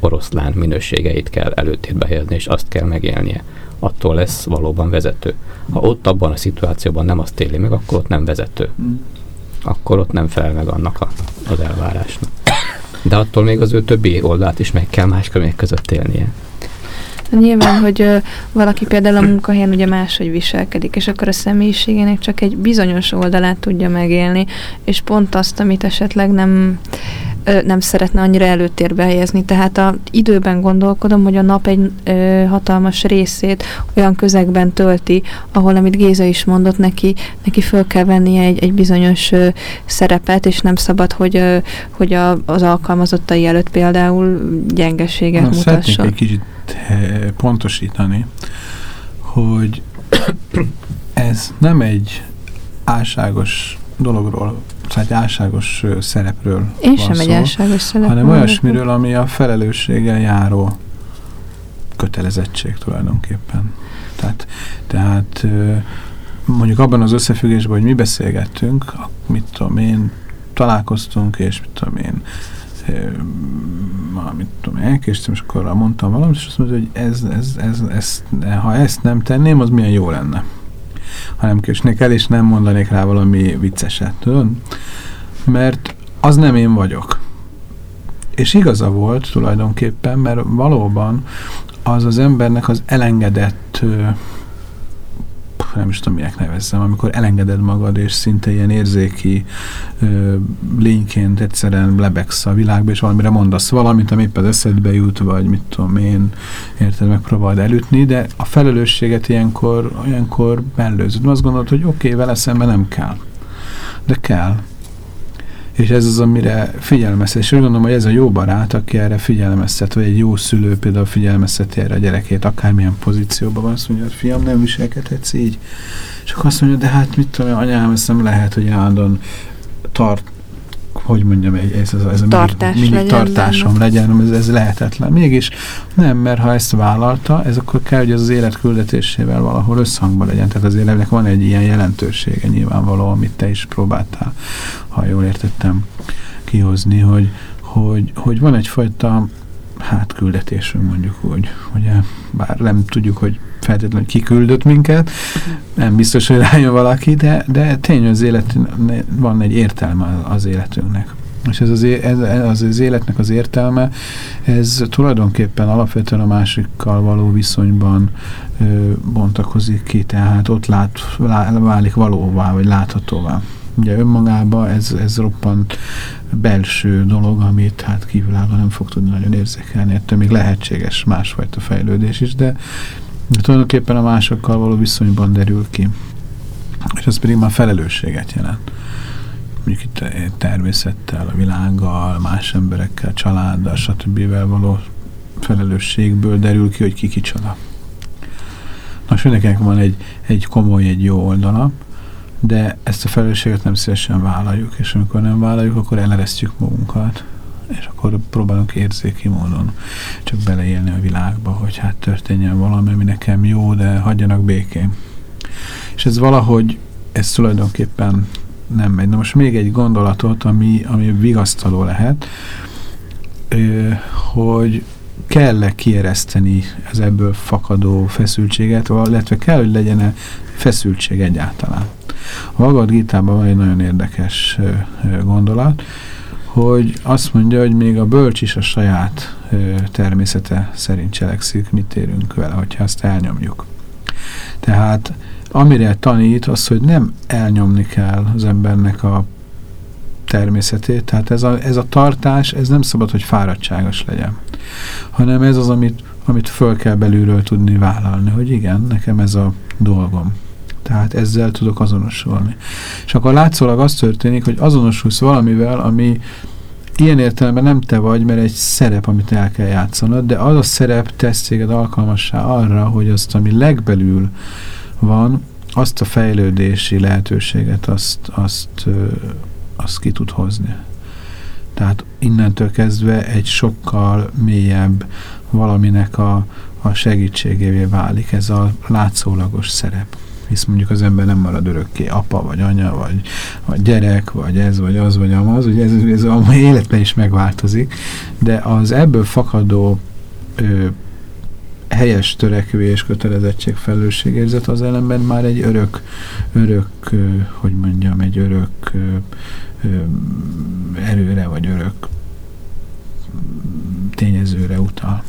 S4: oroszlán minőségeit kell előtérbe helyezni, és azt kell megélnie. Attól lesz valóban vezető. Ha ott abban a szituációban nem azt éli meg, akkor ott nem vezető. Mm. Akkor ott nem felel meg annak a, az elvárásnak. De attól még az ő többi oldalt is meg kell más körülmények között élnie.
S2: Nyilván, hogy valaki például a munkahelyen ugye máshogy viselkedik, és akkor a személyiségének csak egy bizonyos oldalát tudja megélni, és pont azt, amit esetleg nem nem szeretne annyira előtérbe helyezni. Tehát a időben gondolkodom, hogy a nap egy ö, hatalmas részét olyan közegben tölti, ahol, amit Géza is mondott, neki, neki föl kell vennie egy, egy bizonyos ö, szerepet, és nem szabad, hogy, ö, hogy a, az alkalmazottai előtt például gyengeséget Na, mutasson.
S1: egy kicsit pontosítani, hogy ez nem egy álságos dologról, egy álságos szerepről
S2: Én sem szó, egy álságos szerep.
S1: Hanem olyasmiről, ami a felelősséggel járó kötelezettség tulajdonképpen. Tehát, tehát mondjuk abban az összefüggésben, hogy mi beszélgettünk, mit tudom én, találkoztunk, és mit tudom én, valamit tudom, elkéstem, és akkor mondtam valamit, és azt mondta, hogy ez, ez, ez, ez, ha ezt nem tenném, az milyen jó lenne. Ha nem késnék el, és nem mondanék rá valami vicceset, tudod? Mert az nem én vagyok. És igaza volt tulajdonképpen, mert valóban az az embernek az elengedett nem is tudom, minek nevezzem, amikor elengeded magad, és szinte ilyen érzéki ö, lényként egyszerűen lebegsz a világba, és valamire mondasz valamit, ami épp az eszedbe jut, vagy mit tudom én, érted, megpróbáld elütni, de a felelősséget ilyenkor, ilyenkor mellőzöd. Azt gondolod, hogy oké, okay, vele szemben nem kell. De kell és ez az, amire figyelmeztet. És úgy gondolom, hogy ez a jó barát, aki erre figyelmeztet, vagy egy jó szülő például figyelmezteti erre a gyerekét, akármilyen pozícióban van, azt mondja, hogy fiam, nem viselkedhetsz így. Akkor azt mondja, de hát mit tudom, anyám, ezt nem lehet, hogy állandóan tart, hogy mondjam, ez, ez, ez a
S2: Tartás
S1: mini legyen tartásom benne. legyen, ez, ez lehetetlen. Mégis nem, mert ha ezt vállalta, ez akkor kell, hogy az, az élet küldetésével valahol összhangban legyen. Tehát az életnek van egy ilyen jelentősége nyilvánvaló, amit te is próbáltál, ha jól értettem, kihozni, hogy, hogy, hogy van egyfajta hát küldetésünk mondjuk úgy, ugye, bár nem tudjuk, hogy feltétlenül kiküldött minket, nem biztos, hogy rájön valaki, de, de tényleg az élet, van egy értelme az életünknek. És ez az, ez, az, az életnek az értelme, ez tulajdonképpen alapvetően a másikkal való viszonyban ö, bontakozik ki, tehát ott lát, lá, válik valóvá, vagy láthatóvá. Ugye önmagában ez, ez roppant belső dolog, amit hát kívülálló nem fog tudni nagyon érzékelni, ettől még lehetséges másfajta fejlődés is, de de tulajdonképpen a másokkal való viszonyban derül ki. És az pedig már felelősséget jelent. Mondjuk itt természettel, a világgal, más emberekkel, családdal, stb. való felelősségből derül ki, hogy ki kicsoda. Na, mindenkinek van egy, egy komoly, egy jó oldala, de ezt a felelősséget nem szívesen vállaljuk, és amikor nem vállaljuk, akkor eleresztjük magunkat és akkor próbálunk érzéki módon csak beleélni a világba, hogy hát történjen valami, ami nekem jó, de hagyjanak békén. És ez valahogy, ez tulajdonképpen nem megy. Na most még egy gondolatot, ami, ami vigasztaló lehet, hogy kell-e kiereszteni az ebből fakadó feszültséget, illetve kell, hogy legyen -e feszültség egyáltalán. A Bhagavad Gita-ban van egy nagyon érdekes gondolat, hogy azt mondja, hogy még a bölcs is a saját ö, természete szerint cselekszik, mit érünk vele, hogyha azt elnyomjuk. Tehát amire tanít, az, hogy nem elnyomni kell az embernek a természetét, tehát ez a, ez a tartás, ez nem szabad, hogy fáradtságos legyen, hanem ez az, amit, amit föl kell belülről tudni vállalni, hogy igen, nekem ez a dolgom. Tehát ezzel tudok azonosulni. És akkor látszólag az történik, hogy azonosulsz valamivel, ami ilyen értelemben nem te vagy, mert egy szerep, amit el kell játszanod, de az a szerep tesz téged alkalmassá arra, hogy azt, ami legbelül van, azt a fejlődési lehetőséget, azt, azt, azt ki tud hozni. Tehát innentől kezdve egy sokkal mélyebb valaminek a, a segítségévé válik ez a látszólagos szerep hisz mondjuk az ember nem marad örökké apa, vagy anya, vagy, vagy gyerek, vagy ez, vagy az, vagy amaz, ugye ez, ez a életben is megváltozik, de az ebből fakadó ö, helyes törekvés, kötelezettség, felelősségérzet az ellenben már egy örök, örök, hogy mondjam, egy örök erőre, vagy örök tényezőre utal.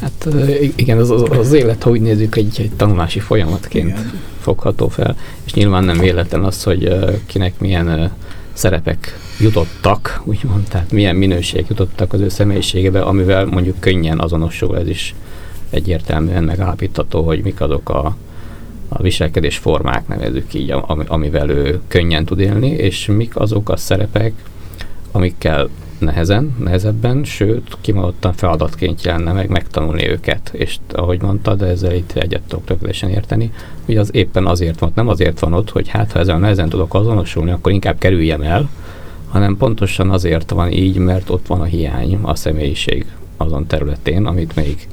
S4: Hát igen, az, az élet, ha úgy nézzük, egy, egy tanulási folyamatként igen. fogható fel, és nyilván nem véletlen az, hogy kinek milyen szerepek jutottak, úgymond, tehát milyen minőség jutottak az ő személyiségebe, amivel mondjuk könnyen azonosul ez is egyértelműen megállapítható, hogy mik azok a, a viselkedés formák, nevezzük így, amivel ő könnyen tud élni, és mik azok a szerepek, amikkel nehezen, nehezebben, sőt, kimondottan feladatként jelenne meg megtanulni őket. És ahogy mondtad, ezzel itt egyet tudok tökéletesen érteni, hogy az éppen azért van, nem azért van ott, hogy hát ha ezzel nehezen tudok azonosulni, akkor inkább kerüljem el, hanem pontosan azért van így, mert ott van a hiány, a személyiség azon területén, amit még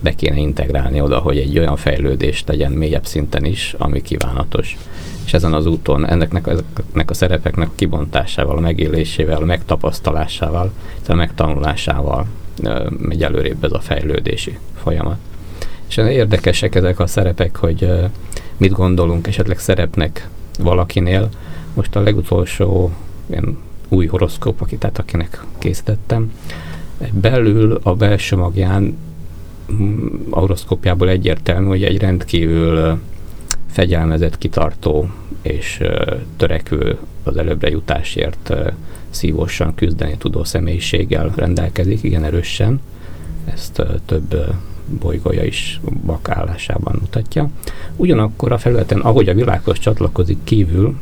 S4: be kéne integrálni oda, hogy egy olyan fejlődést tegyen mélyebb szinten is, ami kívánatos. És ezen az úton ennek a szerepeknek kibontásával, a megélésével, a megtapasztalásával, a megtanulásával megy előrébb ez a fejlődési folyamat. És érdekesek ezek a szerepek, hogy mit gondolunk esetleg szerepnek valakinél. Most a legutolsó ilyen új horoszkóp, aki, tehát akinek készítettem, belül a belső magján horoszkópjából egyértelmű, hogy egy rendkívül fegyelmezett, kitartó és törekvő az előbbre jutásért szívósan küzdeni tudó személyiséggel rendelkezik, igen erősen. Ezt több bolygója is bakállásában mutatja. Ugyanakkor a felületen, ahogy a világhoz csatlakozik kívül,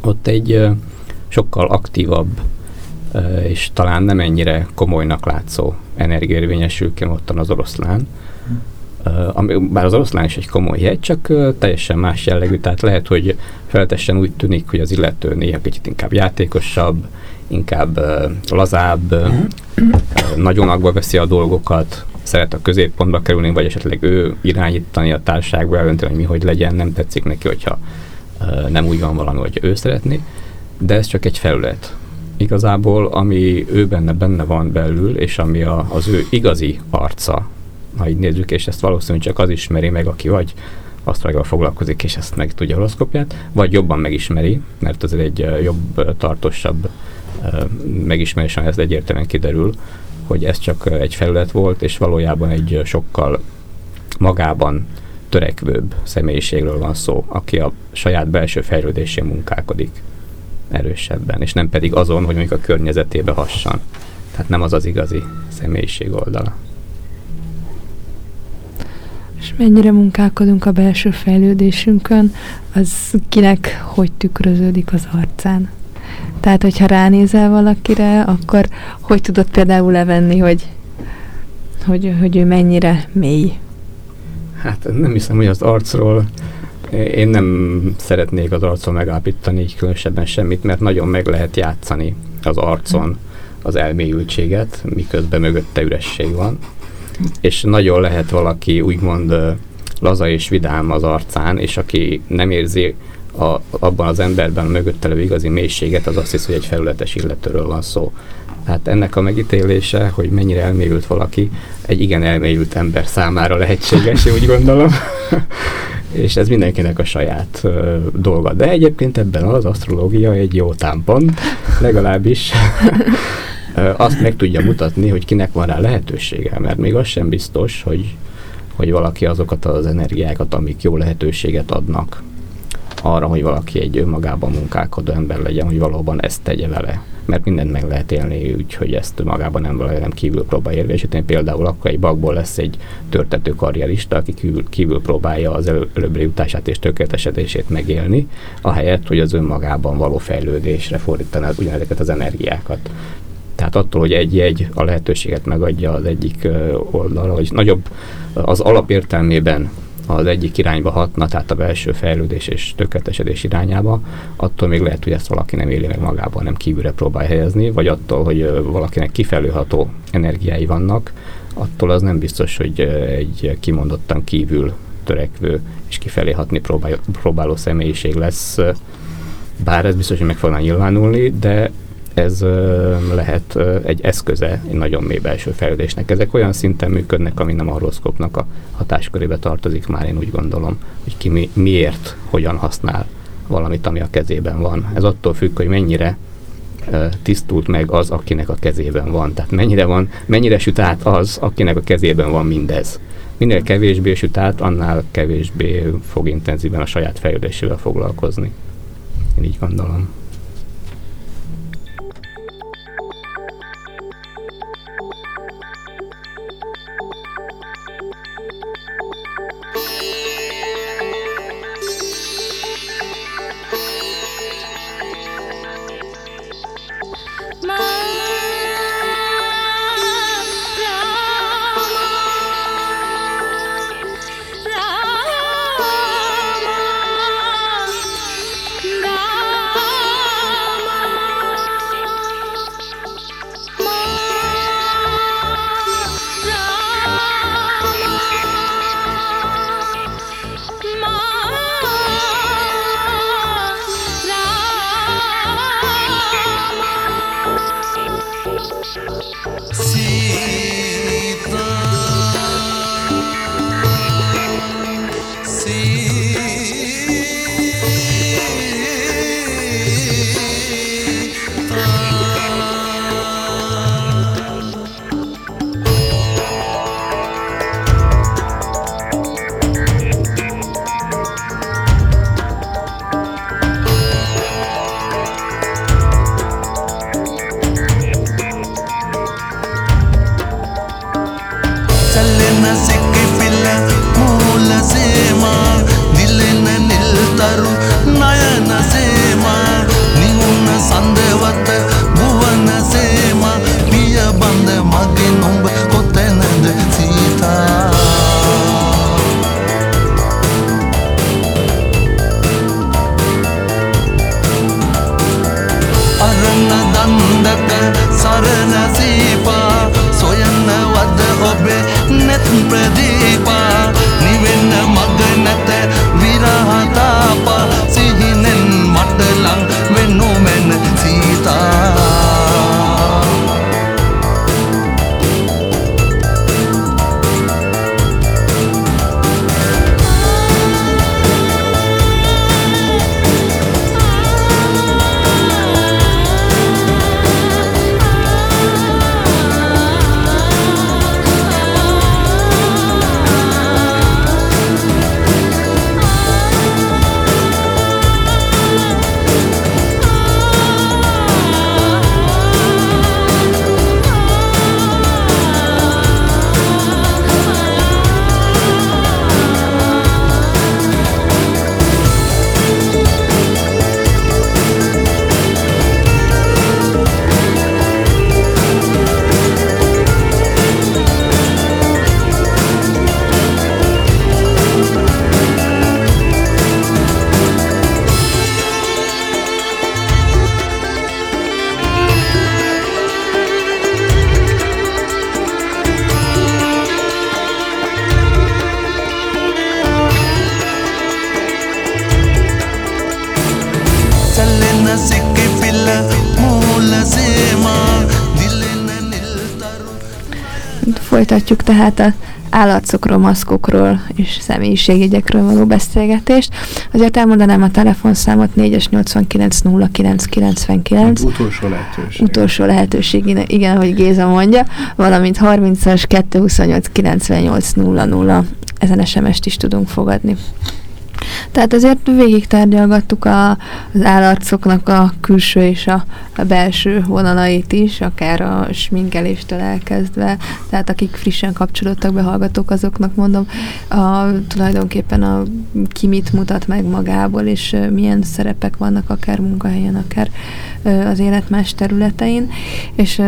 S4: ott egy sokkal aktívabb és talán nem ennyire komolynak látszó energiérvényesül ki ottan az oroszlán. Ami, bár az oroszlán is egy komoly hegy, csak teljesen más jellegű, tehát lehet, hogy feltessen úgy tűnik, hogy az illető néha kicsit inkább játékosabb, inkább lazább, nagyon agba veszi a dolgokat, szeret a középpontba kerülni, vagy esetleg ő irányítani a társágba, eldönteni, hogy mi hogy legyen, nem tetszik neki, hogyha nem úgy van valami, hogy ő szeretné, de ez csak egy felület igazából, ami ő benne benne van belül, és ami a, az ő igazi arca, ha így nézzük, és ezt valószínűleg csak az ismeri meg, aki vagy asztrológiával foglalkozik, és ezt meg tudja horoszkópját, vagy jobban megismeri, mert ez egy jobb, tartósabb megismerésen ez egyértelműen kiderül, hogy ez csak egy felület volt, és valójában egy sokkal magában törekvőbb személyiségről van szó, aki a saját belső fejlődésén munkálkodik erősebben, és nem pedig azon, hogy mondjuk a környezetébe hassan. Tehát nem az az igazi személyiség oldala.
S2: És mennyire munkálkodunk a belső fejlődésünkön, az kinek hogy tükröződik az arcán. Tehát, hogyha ránézel valakire, akkor hogy tudod például levenni, hogy, hogy, hogy ő mennyire mély?
S4: Hát nem hiszem, hogy az arcról én nem szeretnék az arcon megállapítani így különösebben semmit, mert nagyon meg lehet játszani az arcon az elmélyültséget, miközben mögötte üresség van. És nagyon lehet valaki úgymond laza és vidám az arcán, és aki nem érzi a, abban az emberben a mögötte levő igazi mélységet, az azt hisz, hogy egy felületes illetőről van szó. Hát ennek a megítélése, hogy mennyire elmélyült valaki, egy igen elmélyült ember számára lehetséges, úgy gondolom. és ez mindenkinek a saját uh, dolga. De egyébként ebben az asztrológia egy jó támpont, legalábbis uh, azt meg tudja mutatni, hogy kinek van rá lehetősége, mert még az sem biztos, hogy, hogy valaki azokat az energiákat, amik jó lehetőséget adnak arra, hogy valaki egy önmagában munkálkodó ember legyen, hogy valóban ezt tegye vele mert mindent meg lehet élni úgy, hogy ezt magában nem nem kívül próbálja érvényesíteni. Például akkor egy bakból lesz egy törtető karrierista, aki kívül, kívül próbálja az előbbre jutását és tökéletesedését megélni, ahelyett, hogy az önmagában való fejlődésre fordítaná ugyanezeket az energiákat. Tehát attól, hogy egy-egy a lehetőséget megadja az egyik oldalra, hogy nagyobb az alapértelmében az egyik irányba hatna, tehát a belső fejlődés és tökéletesedés irányába, attól még lehet, hogy ezt valaki nem éli meg magában, nem kívülre próbál helyezni, vagy attól, hogy valakinek kifelőható energiái vannak, attól az nem biztos, hogy egy kimondottan kívül
S6: törekvő és kifelé hatni próbáló, személyiség lesz, bár ez biztos, hogy meg fogna nyilvánulni, de ez lehet egy eszköze egy nagyon mély belső fejlődésnek. Ezek olyan szinten működnek, ami nem a horoszkópnak a hatáskörébe tartozik már, én úgy gondolom, hogy ki mi, miért, hogyan használ valamit, ami a kezében van. Ez attól függ, hogy mennyire tisztult meg az, akinek a kezében van. Tehát mennyire, van, mennyire süt át az, akinek a kezében van mindez. Minél kevésbé süt át, annál kevésbé fog intenzíven a saját fejlődésével foglalkozni. Én így gondolom.
S2: Folytatjuk tehát a állatszokról, maszkokról és személyiségjegyekről való beszélgetést. Azért elmondanám a telefonszámot 4-es 89 09 99.
S1: utolsó lehetőség.
S2: Utolsó lehetőség, igen, hogy Géza mondja, valamint 30-as 228 98 00. Ezen SMS-t is tudunk fogadni. Tehát azért végig tárgyalgattuk a, az állatszoknak a külső és a, a belső vonalait is, akár a sminkeléstől elkezdve, tehát akik frissen kapcsolódtak be hallgatók, azoknak mondom, a, tulajdonképpen a, ki mit mutat meg magából, és milyen szerepek vannak akár munkahelyen, akár az élet más területein, és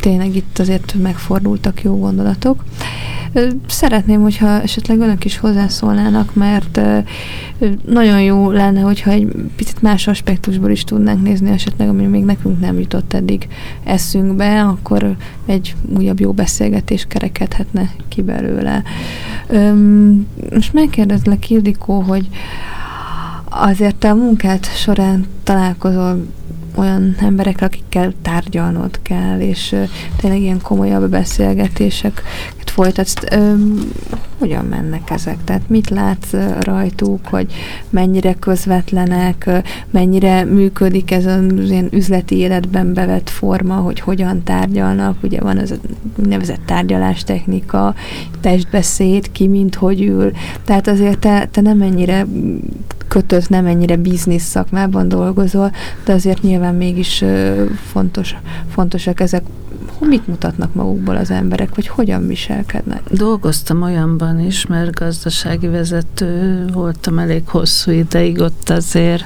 S2: tényleg itt azért megfordultak jó gondolatok. Szeretném, hogyha esetleg önök is hozzászólnának, mert nagyon jó lenne, hogyha egy picit más aspektusból is tudnánk nézni esetleg, ami még nekünk nem jutott eddig eszünkbe, akkor egy újabb jó beszélgetés kerekedhetne ki belőle. Most megkérdezlek, Ildikó, hogy azért a munkát során találkozol olyan emberekre, akikkel tárgyalnod kell, és uh, tényleg ilyen komolyabb beszélgetéseket folytatsz. Uh, hogyan mennek ezek? Tehát mit látsz rajtuk, hogy mennyire közvetlenek, mennyire működik ez az ilyen üzleti életben bevett forma, hogy hogyan tárgyalnak, ugye van az úgynevezett tárgyalástechnika, testbeszéd, ki mint hogy ül. Tehát azért te, te nem ennyire kötött, nem ennyire biznisz szakmában dolgozol, de azért nyilván mégis fontos, fontosak ezek. Mit mutatnak magukból az emberek, vagy hogyan viselkednek?
S3: Dolgoztam olyanban is, mert gazdasági vezető voltam elég hosszú ideig, ott azért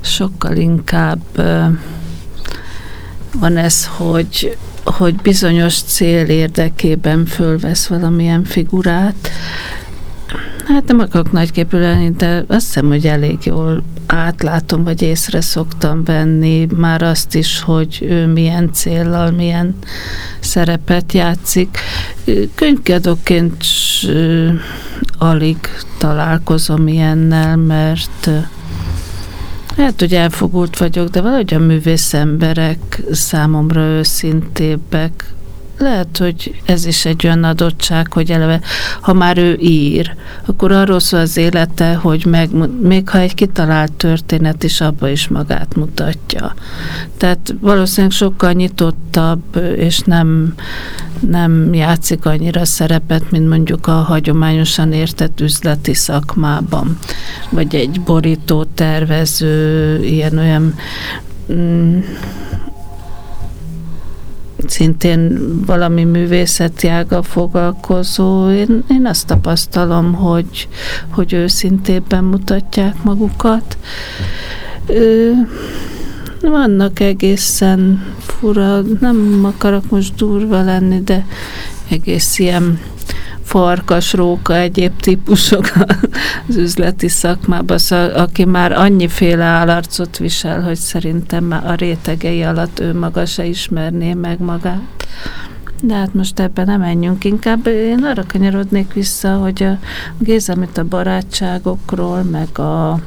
S3: sokkal inkább van ez, hogy hogy bizonyos cél érdekében fölvesz valamilyen figurát, Hát nem akarok nagyképű lenni, de azt hiszem, hogy elég jól átlátom, vagy észre szoktam venni már azt is, hogy ő milyen céllal, milyen szerepet játszik. Könyvkiadóként alig találkozom ilyennel, mert Hát, hogy elfogult vagyok, de valahogy a művész emberek számomra őszintébbek, lehet, hogy ez is egy olyan adottság, hogy eleve, ha már ő ír, akkor arról szól az élete, hogy meg, még ha egy kitalált történet is abba is magát mutatja. Tehát valószínűleg sokkal nyitottabb, és nem, nem játszik annyira szerepet, mint mondjuk a hagyományosan értett üzleti szakmában, vagy egy borító tervező, ilyen-olyan mm, szintén valami művészeti ága foglalkozó, én, én azt tapasztalom, hogy, hogy őszintében mutatják magukat. Ö, vannak egészen fura, nem akarok most durva lenni, de egész ilyen farkas, róka, egyéb típusok az üzleti szakmában, szóval, aki már annyiféle állarcot visel, hogy szerintem a rétegei alatt ő maga se ismerné meg magát. De hát most ebben nem menjünk, inkább én arra kanyarodnék vissza, hogy a Géza, amit a barátságokról, meg a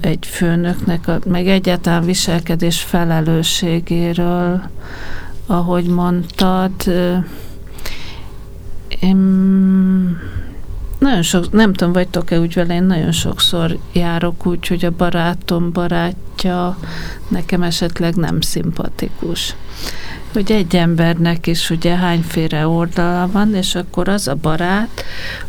S3: egy főnöknek, a, meg egyáltalán viselkedés felelősségéről, ahogy mondtad, én nagyon sok, nem tudom, vagytok-e úgy vele, én nagyon sokszor járok úgy, hogy a barátom barátja nekem esetleg nem szimpatikus. Hogy egy embernek is ugye hányféle oldala van, és akkor az a barát,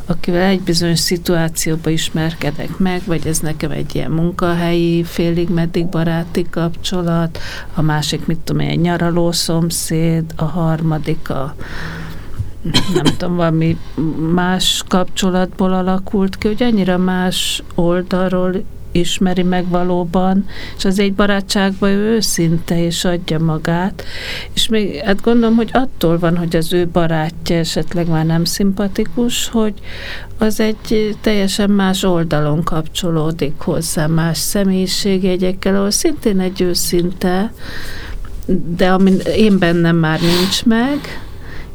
S3: akivel egy bizonyos szituációba ismerkedek meg, vagy ez nekem egy ilyen munkahelyi, félig meddig baráti kapcsolat, a másik, mit tudom egy nyaraló szomszéd, a harmadik a nem tudom, valami más kapcsolatból alakult ki, hogy annyira más oldalról ismeri meg valóban, és az egy barátságban ő őszinte és adja magát, és még hát gondolom, hogy attól van, hogy az ő barátja esetleg már nem szimpatikus, hogy az egy teljesen más oldalon kapcsolódik hozzá, más személyiségjegyekkel, ahol szintén egy őszinte, de amin én bennem már nincs meg,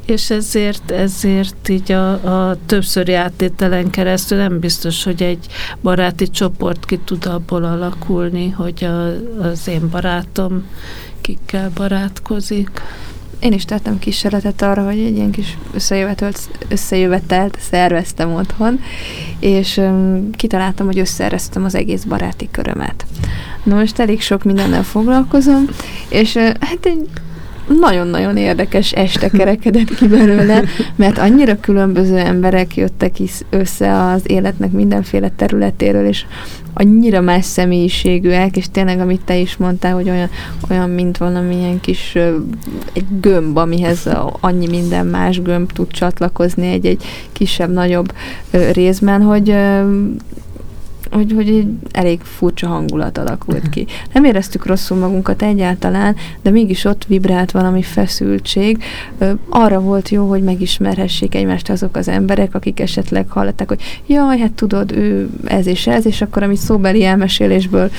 S3: és ezért, ezért így a, a többszöri áttételen keresztül nem biztos, hogy egy baráti csoport ki tud abból alakulni, hogy a, az én barátom kikkel barátkozik.
S2: Én is tettem kísérletet arra, hogy egy ilyen kis összejövetelt, összejövetelt szerveztem otthon, és um, kitaláltam, hogy összeeresztem az egész baráti körömet. Na most elég sok mindennel foglalkozom, és uh, hát egy nagyon-nagyon érdekes este kerekedett ki belőle, mert annyira különböző emberek jöttek is össze az életnek mindenféle területéről, és annyira más személyiségűek, és tényleg, amit te is mondtál, hogy olyan, olyan mint valamilyen kis egy gömb, amihez annyi minden más gömb tud csatlakozni egy-egy kisebb-nagyobb részben, hogy hogy, hogy egy elég furcsa hangulat alakult ki. Nem éreztük rosszul magunkat egyáltalán, de mégis ott vibrált valami feszültség. Arra volt jó, hogy megismerhessék egymást azok az emberek, akik esetleg hallották, hogy jaj, hát tudod, ő ez és ez, és akkor amit szóbeli elmesélésből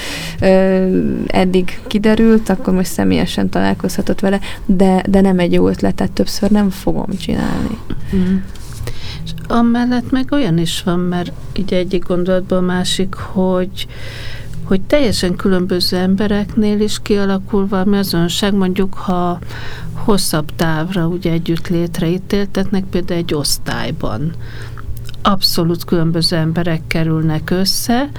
S2: eddig kiderült, akkor most személyesen találkozhatott vele, de, de nem egy jó ötlet, tehát többször nem fogom csinálni. Mm.
S3: Amellett meg olyan is van, mert így egyik gondolatban másik, hogy hogy teljesen különböző embereknél is kialakul valami azonosság, mondjuk ha hosszabb távra ugye együtt létreítéltetnek, például egy osztályban. Abszolút különböző emberek kerülnek össze,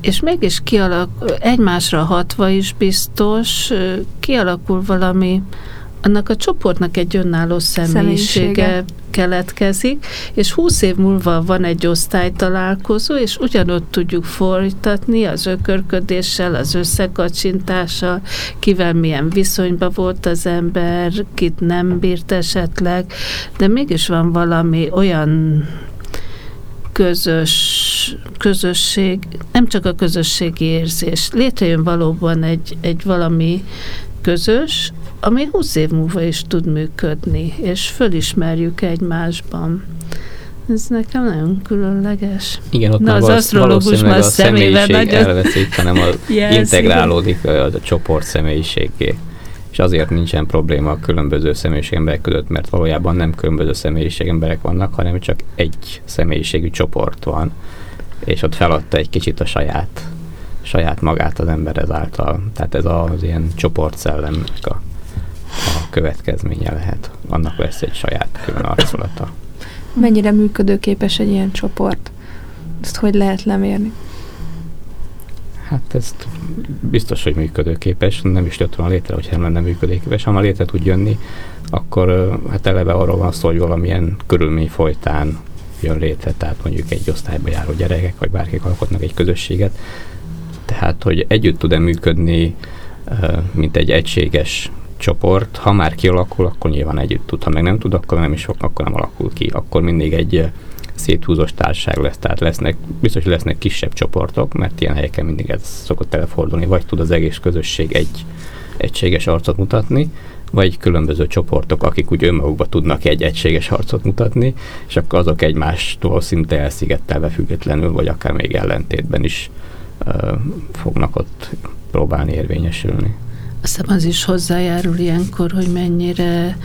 S3: és mégis kialakul, egymásra hatva is biztos, kialakul valami, annak a csoportnak egy önálló személyisége, személyisége. keletkezik, és húsz év múlva van egy osztálytalálkozó, és ugyanott tudjuk folytatni az ökörködéssel, az összekacsintással, kivel milyen viszonyban volt az ember, kit nem bírt esetleg, de mégis van valami olyan közös, közösség, nem csak a közösségi érzés, létrejön valóban egy, egy valami közös, ami 20 év múlva is tud működni, és fölismerjük egymásban. Ez nekem nagyon különleges.
S4: Igen, ott Na, az asztrológus már a személyiség nagyon elveszik, hanem az integrálódik a, a csoport személyiségé. És azért nincsen probléma a különböző személyiség emberek között, mert valójában nem különböző személyiség emberek vannak, hanem csak egy személyiségű csoport van, és ott feladta egy kicsit a saját saját magát az ember ezáltal. Tehát ez az ilyen csoportszellemnek a, a következménye lehet. Annak lesz egy saját külön arculata.
S2: Mennyire működőképes egy ilyen csoport? Ezt hogy lehet lemérni?
S4: Hát ez biztos, hogy működőképes, nem is jött volna létre, hogyha nem lenne működőképes. Ha már létre tud jönni, akkor hát eleve arról van szó, hogy valamilyen körülmény folytán jön létre, tehát mondjuk egy osztályba járó gyerekek, vagy bárkik alkotnak egy közösséget, tehát hogy együtt tud-e működni, mint egy egységes csoport, ha már kialakul, akkor nyilván együtt tud, ha meg nem tud, akkor nem is akkor nem alakul ki, akkor mindig egy széthúzós társaság lesz, tehát lesznek, biztos, hogy lesznek kisebb csoportok, mert ilyen helyeken mindig ez szokott előfordulni, vagy tud az egész közösség egy egységes arcot mutatni, vagy különböző csoportok, akik úgy önmagukban tudnak egy egységes arcot mutatni, és akkor azok egymástól szinte elszigettelve függetlenül, vagy akár még ellentétben is fognak ott próbálni érvényesülni.
S3: Azt hiszem az is hozzájárul ilyenkor, hogy mennyire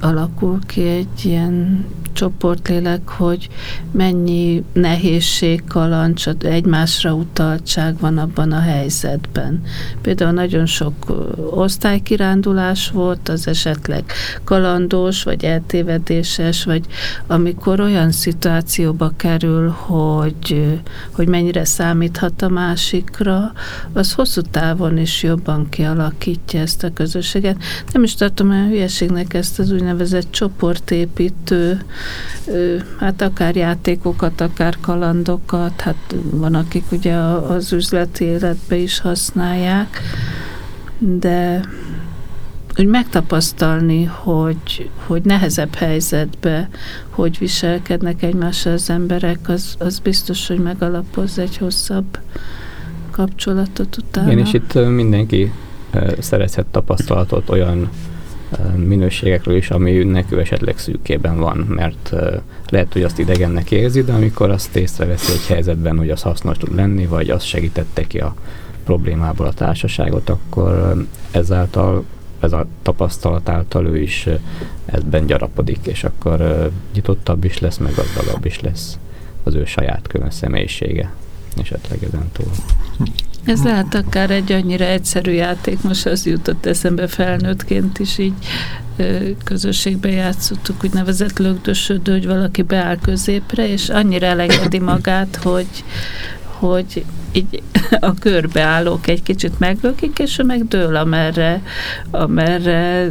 S3: alakul ki egy ilyen csoportlélek, hogy mennyi nehézség, kalancs, egymásra utaltság van abban a helyzetben. Például nagyon sok osztálykirándulás volt, az esetleg kalandos, vagy eltévedéses, vagy amikor olyan szituációba kerül, hogy, hogy mennyire számíthat a másikra, az hosszú távon is jobban kialakítja ezt a közösséget. Nem is tartom olyan hülyeségnek ezt az úgynevezett csoportépítő hát akár játékokat, akár kalandokat, hát van, akik ugye az üzleti életbe is használják, de úgy megtapasztalni, hogy, hogy nehezebb helyzetbe, hogy viselkednek egymással az emberek, az, az biztos, hogy megalapoz egy hosszabb kapcsolatot utána.
S4: Igen, és itt mindenki szerezhet tapasztalatot olyan minőségekről is, aminek ő esetleg szűkében van, mert lehet, hogy azt idegennek érzi, de amikor azt észreveszi egy helyzetben, hogy az hasznos tud lenni, vagy az segítette ki a problémából a társaságot, akkor ezáltal ez a tapasztalat által ő is ebben gyarapodik, és akkor nyitottabb is lesz, meg gazdagabb is lesz az ő saját külön személyisége esetleg ezen túl.
S3: Ez lehet akár egy annyira egyszerű játék, most az jutott eszembe felnőttként is így közösségbe játszottuk, úgynevezett lögdösödő, hogy valaki beáll középre, és annyira elengedi magát, hogy, hogy így a körbe állók egy kicsit meglökik, és ő meg dől, amerre, amerre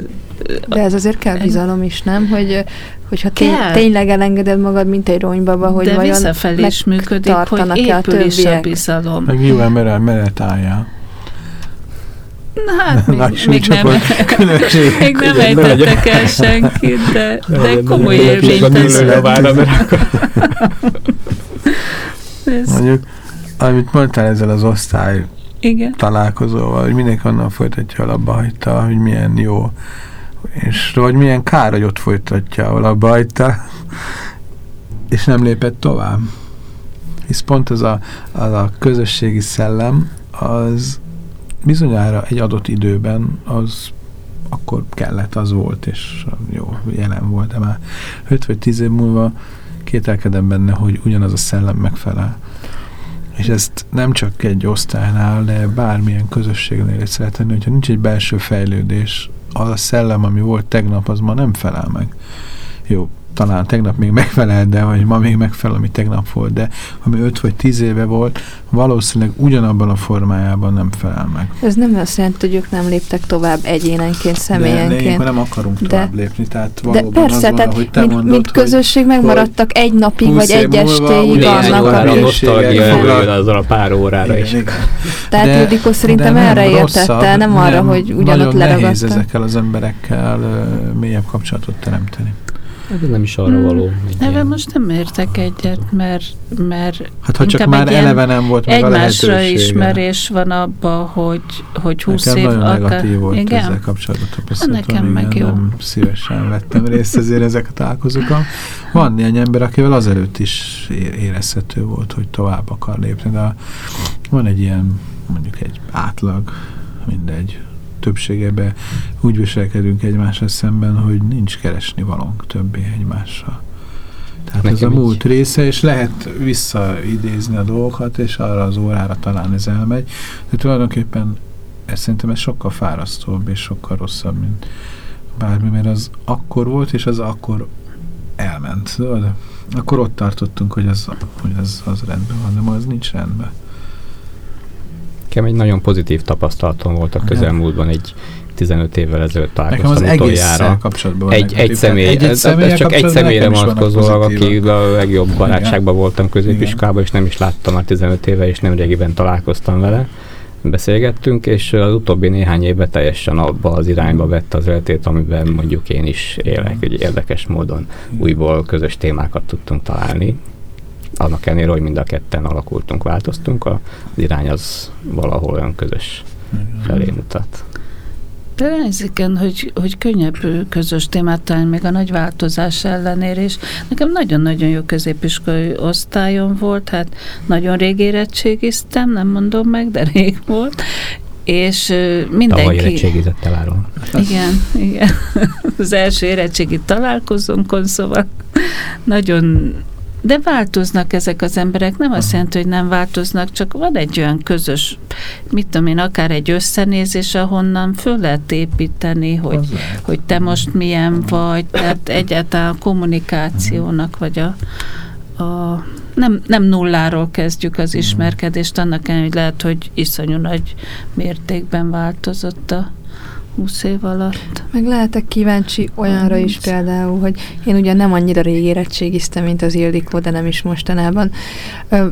S2: de ez azért kell bizalom is, nem? Hogy, hogyha tény, tényleg elengeded magad, mint egy ronybaba, hogy
S3: De vajon visszafelé is működik, hogy épül a is a bizalom.
S1: Meg nyilván merel, merel álljál.
S3: Na hát még, még nem, még nem ejtettek el senkit, de, de komoly élményt. Ez...
S1: Mondjuk, amit mondtál ezzel az osztály
S3: Igen.
S1: találkozóval, hogy mindenki onnan folytatja, ahol abba hagyta, hogy milyen jó, és vagy milyen kár, hogy ott folytatja, ahol abba hagyta, és nem lépett tovább. Hisz pont ez a, az a közösségi szellem, az bizonyára egy adott időben az akkor kellett, az volt, és jó, jelen volt, de már 5 vagy 10 év múlva kételkedem benne, hogy ugyanaz a szellem megfelel. És ezt nem csak egy osztálynál, de bármilyen közösségnél lehet tenni, hogyha nincs egy belső fejlődés, az a szellem, ami volt tegnap, az ma nem felel meg. Jó, talán tegnap még megfelel, de vagy ma még megfelel, ami tegnap volt, de ami 5 vagy 10 éve volt, valószínűleg ugyanabban a formájában nem felel meg.
S2: Ez nem azt jelenti, hogy ők nem léptek tovább egyénenként, személyenként.
S1: De, nem akarunk
S2: de,
S1: tovább lépni, tehát
S2: de persze,
S1: az van,
S2: tehát
S1: te
S2: mint,
S1: mondod,
S2: mint közösség megmaradtak egy napig, vagy egy estéig
S4: annak
S2: a
S4: nosztalgia azzal a pár órára is.
S2: Tehát de, Ildikó szerintem erre értette, nem arra, hogy ugyanott leragadt.
S1: nehéz ezekkel az emberekkel mélyebb kapcsolatot teremteni.
S4: Ez nem is arra való.
S3: Ebben hmm. most nem értek egyet, mert, mert
S1: Hát ha csak már eleve nem volt meg
S3: egymásra a ismerés van abba, hogy, hogy 20
S1: Nekem
S3: év
S1: nagyon akar... negatív volt igen? ezzel kapcsolatban tapasztalatom.
S3: Nekem meg jó. Nem
S1: szívesen vettem részt ezért ezek a találkozókon. Van néhány ember, akivel azelőtt is érezhető volt, hogy tovább akar lépni, de van egy ilyen, mondjuk egy átlag, mindegy, többségében úgy viselkedünk egymással szemben, hogy nincs keresni valónk többé egymással. Tehát Nekem ez a múlt így. része, és lehet visszaidézni a dolgokat, és arra az órára talán ez elmegy, de tulajdonképpen ez szerintem ez sokkal fárasztóbb, és sokkal rosszabb, mint bármi, mert az akkor volt, és az akkor elment, tudod? Akkor ott tartottunk, hogy az, hogy az, az rendben van, de ma az nincs rendben.
S4: Nekem egy nagyon pozitív tapasztalatom volt a közelmúltban egy 15 évvel ezelőtt
S1: találkoztam Nekem az utoljára. kapcsolatban
S4: egy, egy személy, egy, ez, ez csak egy személyre vonatkozólag, aki a legjobb barátságban voltam középiskolában, és nem is láttam már 15 éve, és nem régiben találkoztam vele. Beszélgettünk, és az utóbbi néhány évben teljesen abba az irányba vette az életét, amiben mondjuk én is élek, egy érdekes módon újból közös témákat tudtunk találni annak ellenére, hogy mind a ketten alakultunk, változtunk, az irány az valahol olyan közös felé mutat.
S3: De ez igen, hogy, hogy könnyebb közös témát találni még a nagy változás ellenére, és nekem nagyon-nagyon jó középiskolai osztályom volt, hát nagyon rég érettségiztem, nem mondom meg, de rég volt, és mindenki... Tavaly
S4: érettségizett eláról.
S3: Igen, igen. Az első érettségi találkozónkon, szóval nagyon de változnak ezek az emberek, nem azt jelenti, hogy nem változnak, csak van egy olyan közös, mit tudom én, akár egy összenézés, ahonnan föl lehet építeni, hogy, hogy te most milyen vagy, tehát egyáltalán a kommunikációnak, vagy a, a nem, nem nulláról kezdjük az ismerkedést, annak ellenére, hogy lehet, hogy iszonyú nagy mértékben változott a, 20 év alatt.
S2: Meg lehetek kíváncsi olyanra is például, hogy én ugye nem annyira rég érettségiztem, mint az Ildikó, de nem is mostanában.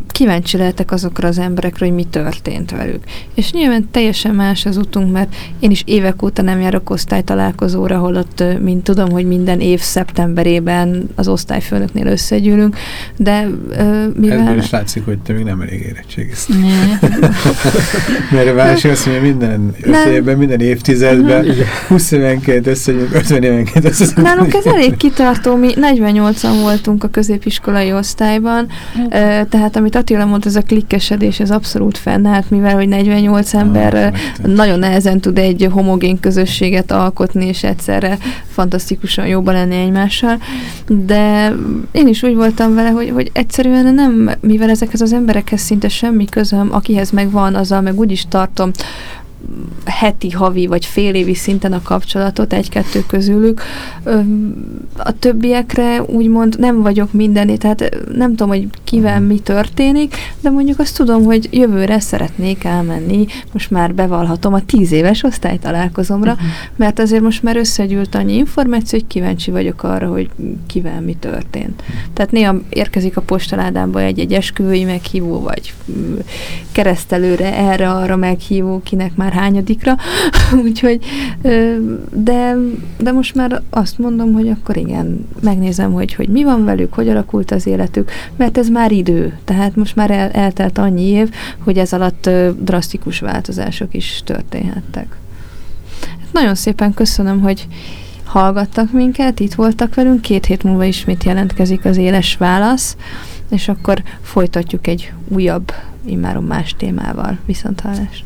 S2: Kíváncsi lehetek azokra az emberekre, hogy mi történt velük. És nyilván teljesen más az utunk, mert én is évek óta nem járok osztálytalálkozóra, holott, mint tudom, hogy minden év szeptemberében az osztályfőnöknél összegyűlünk, de mivel...
S1: Ebből is látszik, hogy te még nem elég érettségiztem. mert a másik azt mondja, minden évben, minden évtizedben éve, 20 évenként összegyünk, 50 évenként összegyünk.
S2: Nálunk ez elég kitartó, mi 48-an voltunk a középiskolai osztályban, tehát amit Attila mondta, ez a klikkesedés, ez abszolút fennállt, mivel hogy 48 ember ah, nagyon nehezen tud egy homogén közösséget alkotni, és egyszerre fantasztikusan jobban lenni egymással, de én is úgy voltam vele, hogy, hogy egyszerűen nem, mivel ezekhez az emberekhez szinte semmi közöm, akihez megvan, azzal meg úgy is tartom heti, havi vagy fél évi szinten a kapcsolatot egy-kettő közülük. A többiekre úgymond nem vagyok mindené, tehát nem tudom, hogy kivel mi történik, de mondjuk azt tudom, hogy jövőre szeretnék elmenni, most már bevallhatom a tíz éves osztálytalálkozomra, uh-huh. mert azért most már összegyűlt annyi információ, hogy kíváncsi vagyok arra, hogy kivel mi történt. Tehát néha érkezik a postaládámba egy-egy esküvői meghívó, vagy keresztelőre, erre-arra meghívó, kinek már hányadikra, úgyhogy, de, de most már azt mondom, hogy akkor igen, megnézem, hogy, hogy mi van velük, hogy alakult az életük, mert ez már idő, tehát most már el, eltelt annyi év, hogy ez alatt drasztikus változások is történhettek. Nagyon szépen köszönöm, hogy hallgattak minket, itt voltak velünk, két hét múlva ismét jelentkezik az éles válasz, és akkor folytatjuk egy újabb, immáron más témával. Viszont hallás!